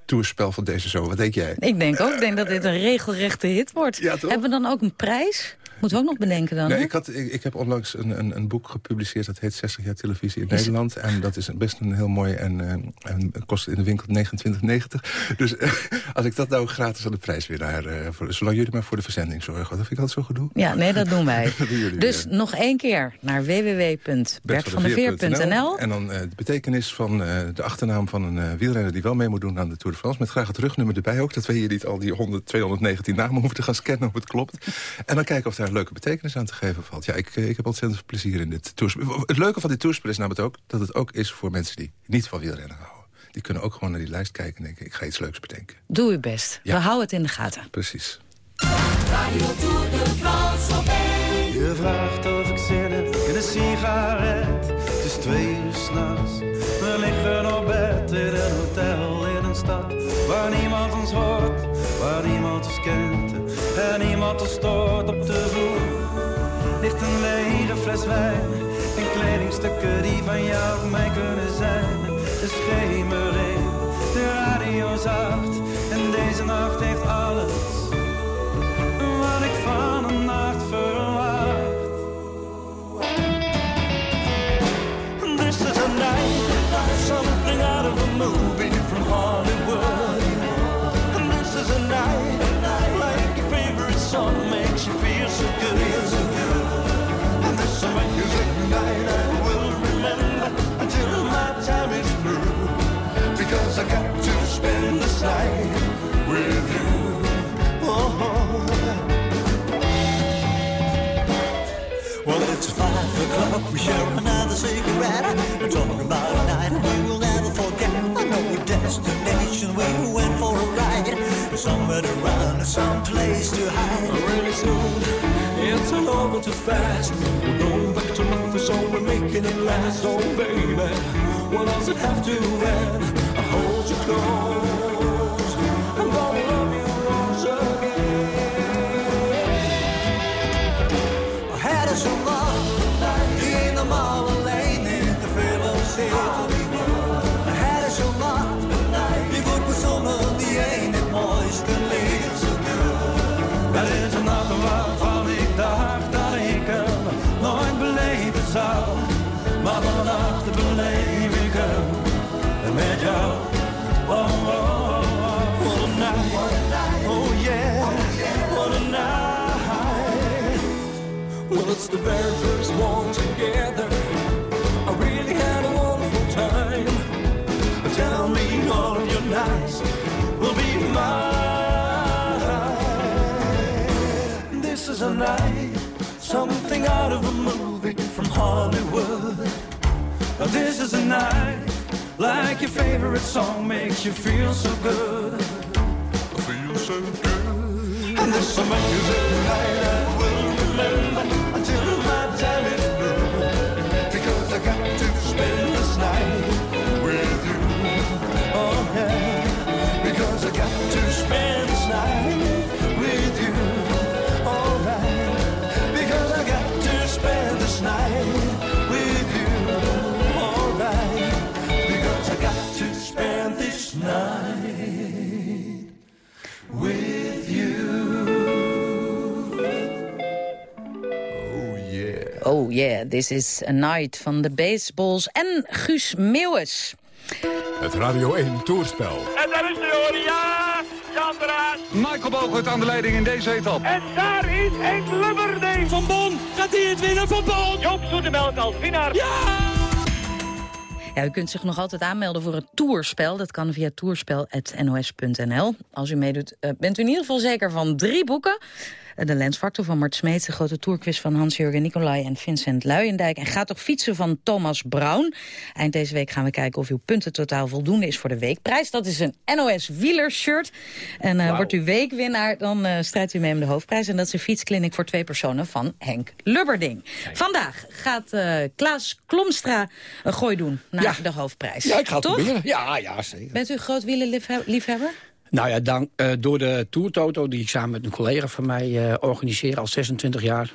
toerspel van deze zomer. Wat denk jij? Ik denk ook. Ik denk dat dit een regelrechte hit wordt. Ja? Hebben we dan ook een prijs? Moeten we ook nog bedenken dan? Nee, ik, had, ik, ik, heb onlangs een, een, een, boek gepubliceerd... dat heet 60 jaar televisie in is Nederland. Het? En dat is best een heel mooi en, uh, en kost in de winkel 29,90. Dus uh, als ik dat nou gratis aan de prijswinnaar... Uh, voor, zolang jullie maar voor de verzending zorgen. Dat vind ik altijd zo gedoe. Ja, nee, dat doen wij. dat doen jullie, dus nog één keer naar www.bertvandeveer.nl. En dan de betekenis van de achternaam van een wielrenner... die wel mee moet doen aan de Tour de France. Met graag het rugnummer erbij ook. Dat we hier niet al die 100, 219 namen hoeven te gaan scannen of het klopt. En dan kijken of daar daar leuke betekenis aan te geven valt. Ja, ik, eh, ik heb ontzettend plezier in dit toerspel. Het leuke van dit toerspel is namelijk ook dat het ook is voor mensen die niet van wielrennen houden. Die kunnen ook gewoon naar die lijst kijken en denken, ik ga iets leuks bedenken. Doe uw best. Ja. We houden het in de gaten. Precies. Je vraagt of ik zin heb in een sigaret. Het is twee uur s'nachts. We liggen op bed in een hotel in een stad. Waar niemand ons hoort, waar niemand ons kent. En niemand ons stoort op en kledingstukken die van jou of mij kunnen zijn. De schemering, de radio zacht en deze nacht heeft alles wat ik van een nacht verwacht. This is a night, something out of a movie from Hollywood. This is a night, like your favorite song makes you feel so we share another cigarette. We're talking about a night we will never forget. I know a destination we went for a ride. Somewhere to run, some place to hide. Really soon, it's all over too fast. We're so we're making it last. Oh, baby, what does it have to end? I hold you close. Oh, oh, oh, oh. what a night, oh yeah, what a night. Well, it's the very first one together. I really had a wonderful time. Tell me all of your nights will be mine. This is a night, something out of a movie from Hollywood. This is a night, like your favorite song makes you feel so good. I Feel so good. And this is a music night I will remember until my time yeah, this is a night van de baseballs en Guus Meeuwis. Het Radio 1 Toerspel. En daar is de hoor, ja, Sandra. Michael Bogert aan de leiding in deze etappe. En daar is Henk Lubberding. Van Bon, gaat hij het winnen van Bon? Joop Zoetemelk als winnaar. Ja! Ja, u kunt zich nog altijd aanmelden voor het toerspel. Dat kan via toerspel.nos.nl. Als u meedoet, eh, bent u in ieder geval zeker van drie boeken. De Lensfactor van Mart Smeets, de grote tourquiz van Hans-Jurgen Nicolai en Vincent Luijendijk. En gaat toch fietsen van Thomas Brown. Eind deze week gaan we kijken of uw puntentotaal voldoende is voor de weekprijs. Dat is een NOS wielershirt. En eh, wordt u weekwinnaar, dan eh, strijdt u mee om de hoofdprijs. En dat is een fietskliniek voor twee personen van Henk Lubberding. Vandaag gaat eh, Klaas Klomstra een gooi doen naar Ja. de hoofdprijs. Ja, ik ga het Toch? proberen. Ja, ja, zeker. Bent u een groot wielerliefhebber? Nou ja, dank, eh, door de Tour Toto, die ik samen met een collega van mij eh, organiseer al 26 jaar...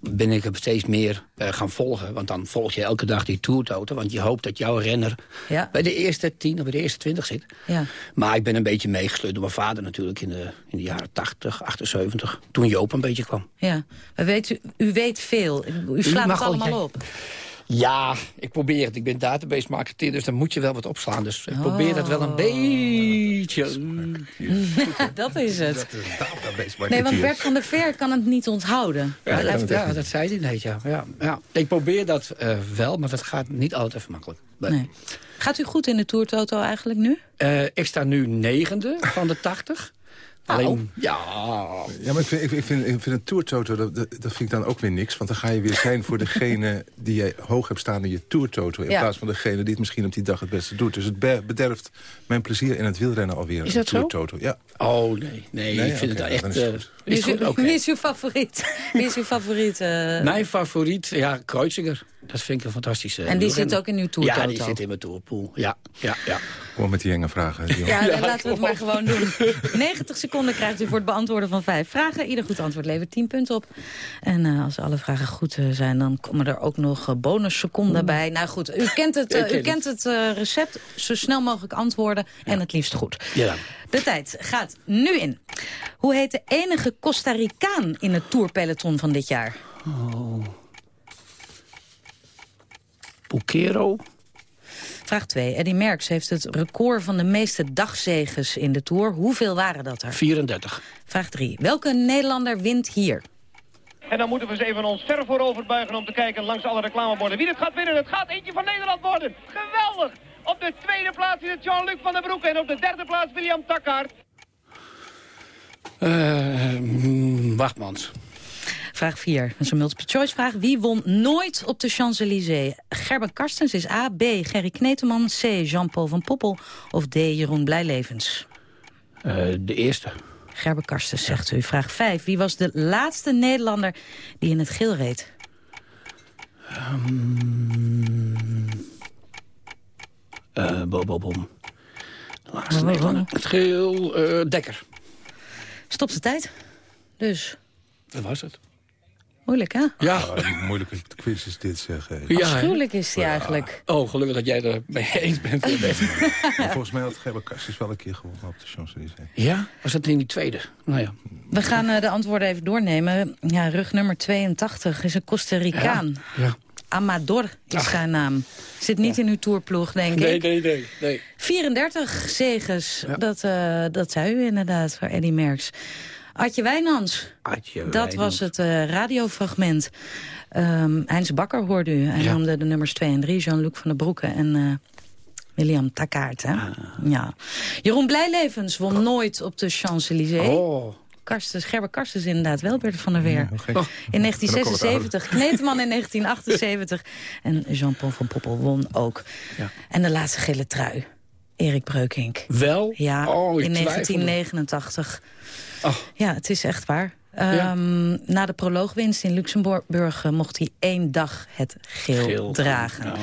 ben ik het steeds meer eh, gaan volgen. Want dan volg je elke dag die Tour Toto. Want je hoopt dat jouw renner Ja. bij de eerste 10 of bij de eerste 20 zit. Ja. Maar ik ben een beetje meegesleurd door mijn vader natuurlijk in de, in de jaren 80, 78. Toen Joop een beetje kwam. Ja, maar weet u, u weet veel. U slaat het allemaal op. Ja, ik probeer het. Ik ben database marketeer, dus dan moet je wel wat opslaan. Dus ik probeer dat wel Oh. een beetje... dat is het. Dat is database Nee, want Bert van der Veer kan het niet onthouden. Ja, dat, heeft- ja, dat zei hij net, ja. ja, ja. Ik probeer dat eh, wel, maar dat gaat niet altijd even makkelijk. Nee. Nee. Gaat u goed in de Tour Toto eigenlijk nu? Eh, ik sta nu negende van de 80. Alleen, ja... Ja, maar ik vind, ik, vind, ik vind een tourtoto, dat, dat, vind ik dan ook weer niks. Want dan ga je weer zijn voor degene die je hoog hebt staan in je tourtoto... in Ja. plaats van degene die het misschien op die dag het beste doet. Dus het be- bederft mijn plezier in het wielrennen alweer. Is dat zo? tourtoto. Ja. Oh, nee. Nee, Nee, ik vind het echt... is het eh, goed. Wie is is, goed, uw, oké. wie is uw favoriet? Wie is uw favoriet? eh, Mijn favoriet, ja, Kreuziger. Dat vind ik een fantastische En die zit ook in uw tour Ja, die zit in mijn tourpool. Ja, ja, ja. Kom met die enge vragen. Ja, ja laten we het maar gewoon doen. 90 seconden krijgt u voor het beantwoorden van vijf vragen. Ieder goed antwoord levert 10 punten op. En uh, als alle vragen goed uh, zijn, dan komen er ook nog uh, bonusseconden bij. Nou goed, u kent het, u kent het recept. Zo snel mogelijk antwoorden en het liefst goed. Ja. De tijd gaat nu in. Hoe heet de enige Costa Ricaan in het tourpeloton van dit jaar? Oh. Vraag 2. Eddie Merckx heeft het record van de meeste dagzeges in de Tour. Hoeveel waren dat er? 34. Vraag 3. Welke Nederlander wint hier? En dan moeten we eens even ons ver voorover buigen om te kijken langs alle reclameborden. Wie het gaat winnen? Het gaat eentje van Nederland worden. Geweldig! Op de tweede plaats is het Jean-Luc van der Broek en op de derde plaats William Takkaert. Uh, Wachtmans. Vraag 4, dat is een multiple choice vraag. Wie won nooit op de Champs-Élysées? Gerben Karstens is A, B, Gerry Kneteman, C, Jean-Paul van Poppel of D, Jeroen Blijlevens? Uh, de eerste. Gerben Karstens, zegt u. Vraag 5, wie was de laatste Nederlander die in het geel reed? Um, uh, bom. Laatste Nederlander. Het geel, uh, Dekker. Stop de tijd. Dus. Dat was het. Moeilijk, hè? Ja. Oh, moeilijke quiz is dit, zeg. Ja, Afschuwelijk is die eigenlijk. Oh, gelukkig dat jij er mee eens bent. volgens mij had Gerber Kastjes wel een keer gewonnen op de Champs-Élysées. Ja? Was dat in die tweede? Nou ja. We gaan uh, de antwoorden even doornemen. Ja, rug nummer 82 is een Costa Ricaan. Ja. ja. Amador is Ach. zijn naam. Zit niet ja. in uw tourploeg, denk nee, ik. Nee, nee, nee. 34 zegens, ja. dat, uh, dat zei u inderdaad, voor Eddie Merckx. Artje Wijnands. Dat Wijnands. was het uh, radiofragment. Um, Heinz Bakker hoorde u. Hij ja. noemde de nummers 2 en 3, Jean-Luc van der Broeke en uh, William Takkaert. Hè? Ah. Ja. Jeroen Blijlevens won nooit op de Champs-Élysées. Oh. Karstens, Gerber Karstens inderdaad wel, Bert van der Weer. Ja, okay. In 1976, Kneteman in 1978 en Jean-Paul van Poppel won ook. Ja. En de laatste gele trui, Erik Breukink. Wel? Ja, oh, in 1989. Oh. Ja, het is echt waar. Ja. Um, na de proloogwinst in Luxemburg uh, mocht hij één dag het geel, geel. dragen. Nou.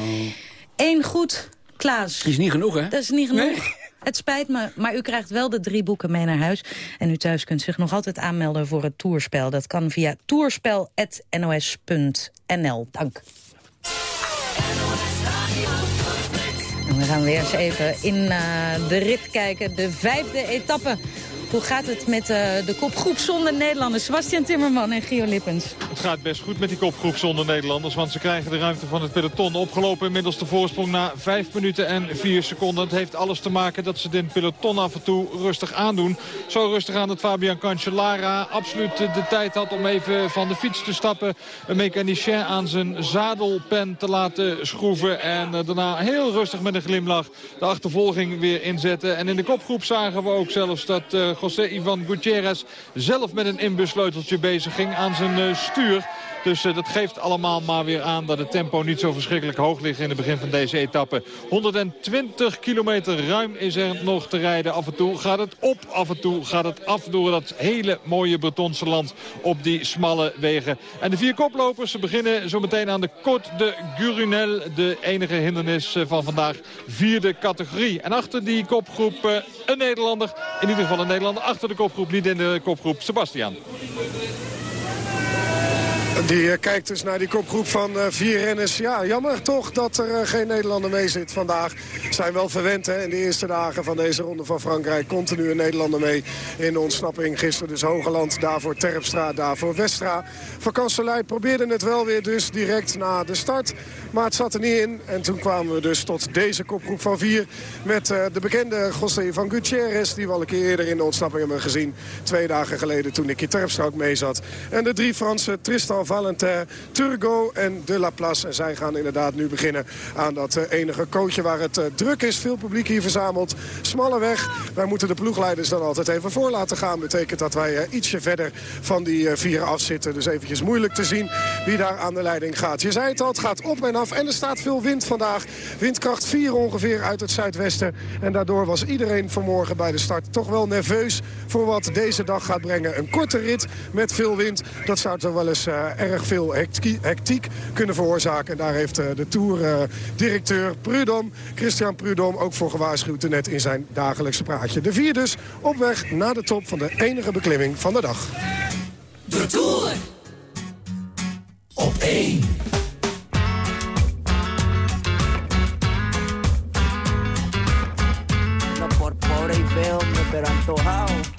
Eén goed, Klaas. Dat is niet genoeg, hè? Dat is niet genoeg. Nee. Het spijt me, maar u krijgt wel de drie boeken mee naar huis. En u thuis kunt zich nog altijd aanmelden voor het toerspel. Dat kan via toerspel.nos.nl. Dank. We gaan weer eens even in uh, de rit kijken. De vijfde etappe. Hoe gaat het met uh, de kopgroep zonder Nederlanders? Sebastian Timmerman en Gio Lippens. Het gaat best goed met die kopgroep zonder Nederlanders. Want ze krijgen de ruimte van het peloton opgelopen. Inmiddels de voorsprong na 5 minuten en 4 seconden. Het heeft alles te maken dat ze dit peloton af en toe rustig aandoen. Zo rustig aan dat Fabian Cancellara absoluut de tijd had om even van de fiets te stappen. Een mechanicien aan zijn zadelpen te laten schroeven. En uh, daarna heel rustig met een glimlach de achtervolging weer inzetten. En in de kopgroep zagen we ook zelfs dat... José Ivan Gutierrez zelf met een inbussleuteltje bezig ging aan zijn uh, stuur. Dus uh, dat geeft allemaal maar weer aan dat het tempo niet zo verschrikkelijk hoog ligt in het begin van deze etappe. 120 kilometer ruim is er nog te rijden. Af en toe gaat het op, af en toe gaat het af door dat hele mooie Bretonse land op die smalle wegen. En de vier koplopers beginnen zo meteen aan de Côte de Gurunel. De enige hindernis van vandaag, vierde categorie. En achter die kopgroep uh, een Nederlander, in ieder geval een Nederlander achter de kopgroep, niet in de kopgroep, Sebastian. Die uh, kijkt dus naar die kopgroep van uh, vier renners. Ja, jammer toch dat er uh, geen Nederlander mee zit vandaag. Zijn wel verwend hè, in de eerste dagen van deze ronde van Frankrijk. Continu een Nederlander mee in de ontsnapping. Gisteren dus Hogeland, daarvoor Terpstra, daarvoor Westra. Van Kanselij probeerde het wel weer dus direct na de start. Maar het zat er niet in. En toen kwamen we dus tot deze kopgroep van vier. Met de bekende José van Gutierrez. Die we al een keer eerder in de ontsnapping hebben gezien. Twee dagen geleden toen Nicky Terpstra ook mee zat. En de drie Fransen, Tristan Valentin, Turgo en De La Place. En zij gaan inderdaad nu beginnen aan dat uh, enige coachje waar het uh, druk is. Veel publiek hier verzameld. Smalle weg. Wij moeten de ploegleiders dan altijd even voor laten gaan. Betekent dat wij uh, ietsje verder van die vier afzitten. Dus eventjes moeilijk te zien wie daar aan de leiding gaat. Je zei het al, het gaat op en af. En er staat veel wind vandaag. Windkracht 4 ongeveer uit het zuidwesten. En daardoor was iedereen vanmorgen bij de start toch wel nerveus voor wat deze dag gaat brengen. Een korte rit met veel wind. Dat zou toch wel eens erg veel hectiek kunnen veroorzaken. En daar heeft de Tour-directeur Prudom, Christian Prudom, ook voor gewaarschuwd net in zijn dagelijkse praatje. De vier dus op weg naar de top van de enige beklimming van de dag. De Tour. Op één. No por pobre y feo, pero antojado.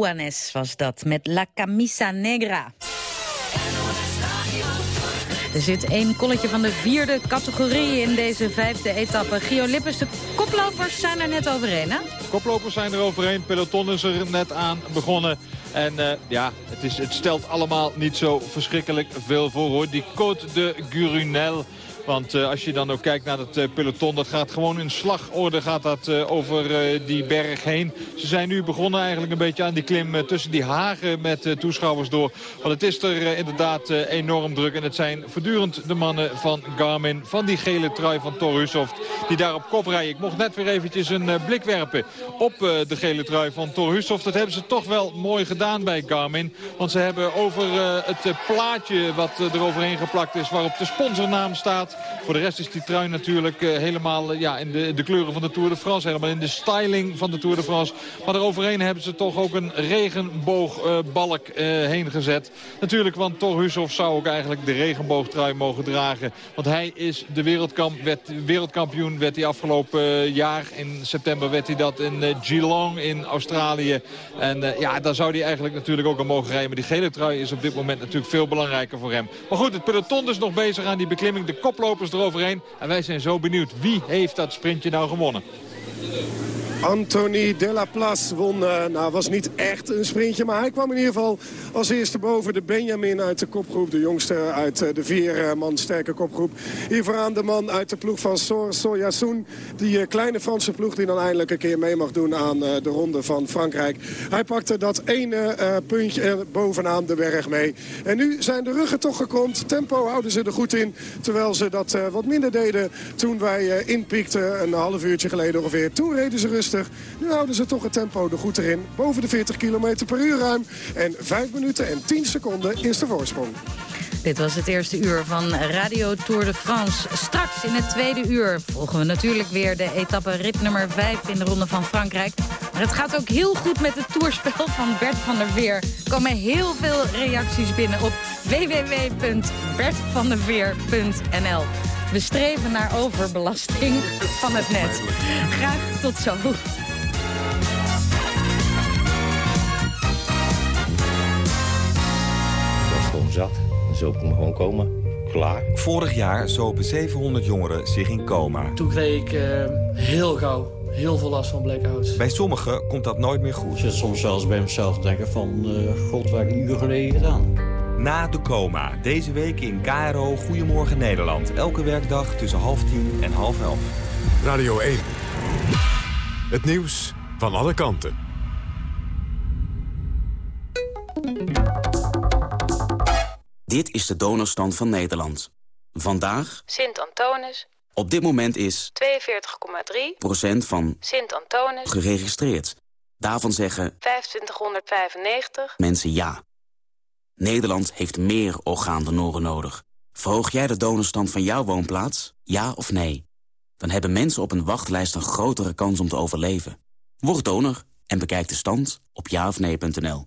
Juanes was dat, met La Camisa Negra. Er zit één kolletje van de vierde categorie in deze vijfde etappe. Gio Lippers, de koplopers zijn er net overheen, hè? Koplopers zijn er overheen. Peloton is er net aan begonnen. En eh, ja, het, is, het stelt allemaal niet zo verschrikkelijk veel voor hoor. Die Côte de Gurunel. Want eh, als je dan ook kijkt naar het eh, peloton, dat gaat gewoon in slagorde gaat dat, eh, over die berg heen. Ze zijn nu begonnen eigenlijk een beetje aan die klim tussen die hagen met toeschouwers door. Want het is er inderdaad enorm druk. En het zijn voortdurend de mannen van Garmin, van die gele trui van Thor Hushoft, die daar op kop rijden. Ik mocht net weer eventjes een blik werpen op de gele trui van Thor Hushoft. Dat hebben ze toch wel mooi gedaan bij Garmin. Want ze hebben over het plaatje wat er overheen geplakt is, waarop de sponsornaam staat Voor de rest is die trui natuurlijk helemaal ja, in de, de kleuren van de Tour de France. Helemaal in de styling van de Tour de France. Maar eroverheen hebben ze toch ook een regenboogbalk heen gezet. Natuurlijk, want Thor Hushoff zou ook eigenlijk de regenboogtrui mogen dragen. Want hij is de wereldkamp, wereldkampioen werd hij afgelopen jaar. In september werd hij dat in Geelong in Australië. En ja, daar zou hij eigenlijk natuurlijk ook aan mogen rijden. Maar die gele trui is op dit moment natuurlijk veel belangrijker voor hem. Maar goed, het peloton is nog bezig aan die beklimming. De koplopers eroverheen. En wij zijn zo benieuwd. Wie heeft dat sprintje nou gewonnen? Anthony Delaplace won. Uh, nou, was niet echt een sprintje, maar hij kwam in ieder geval als eerste boven de Benjamin uit de kopgroep. De jongste uit uh, de vier uh, man sterke kopgroep. Hier vooraan de man uit de ploeg van Sor Soyasoen. Die kleine Franse ploeg die dan eindelijk een keer mee mag doen aan de ronde van Frankrijk. Hij pakte dat ene puntje bovenaan de berg mee. En nu zijn de ruggen toch gekromd. Tempo houden ze er goed in. Terwijl ze dat wat minder deden toen wij inpiekten een half uurtje geleden ongeveer. Toen reden ze rustig. Nu houden ze toch het tempo er goed erin. Boven de 40 km per uur ruim. En 5 minuten en 10 seconden is de voorsprong. Dit was het eerste uur van Radio Tour de France. Straks in het tweede uur volgen we natuurlijk weer de etappe rit nummer 5 in de Ronde van Frankrijk. Maar het gaat ook heel goed met het toerspel van Bert van der Veer. Er komen heel veel reacties binnen op www.bertvanderveer.nl. We streven naar overbelasting van het net. Graag tot zo. Ik was gewoon zat. Zo kon me gewoon komen. Klaar. Vorig jaar zopen 700 jongeren zich in coma. Toen kreeg ik uh, heel gauw heel veel last van blackouts. Bij sommigen komt dat nooit meer goed. Je soms zelfs bij mezelf denken van... Uh, god, waar heb ik een uur geleden gedaan? Na de coma. Deze week in KRO Goedemorgen Nederland. Elke werkdag tussen half tien en half elf. Radio 1. Het nieuws van alle kanten. Dit is de donorstand van Nederland. Vandaag... Sint-Antonis. Op dit moment is... 42,3 procent van... Sint-Antonis. Geregistreerd. Daarvan zeggen... 2595 mensen ja. Nederland heeft meer orgaandonoren nodig. Verhoog jij de donorstand van jouw woonplaats? Ja of nee? Dan hebben mensen op een wachtlijst een grotere kans om te overleven. Word donor en bekijk de stand op jaofnee.nl.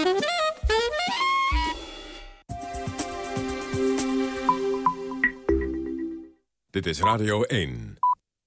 Dit is Radio 1.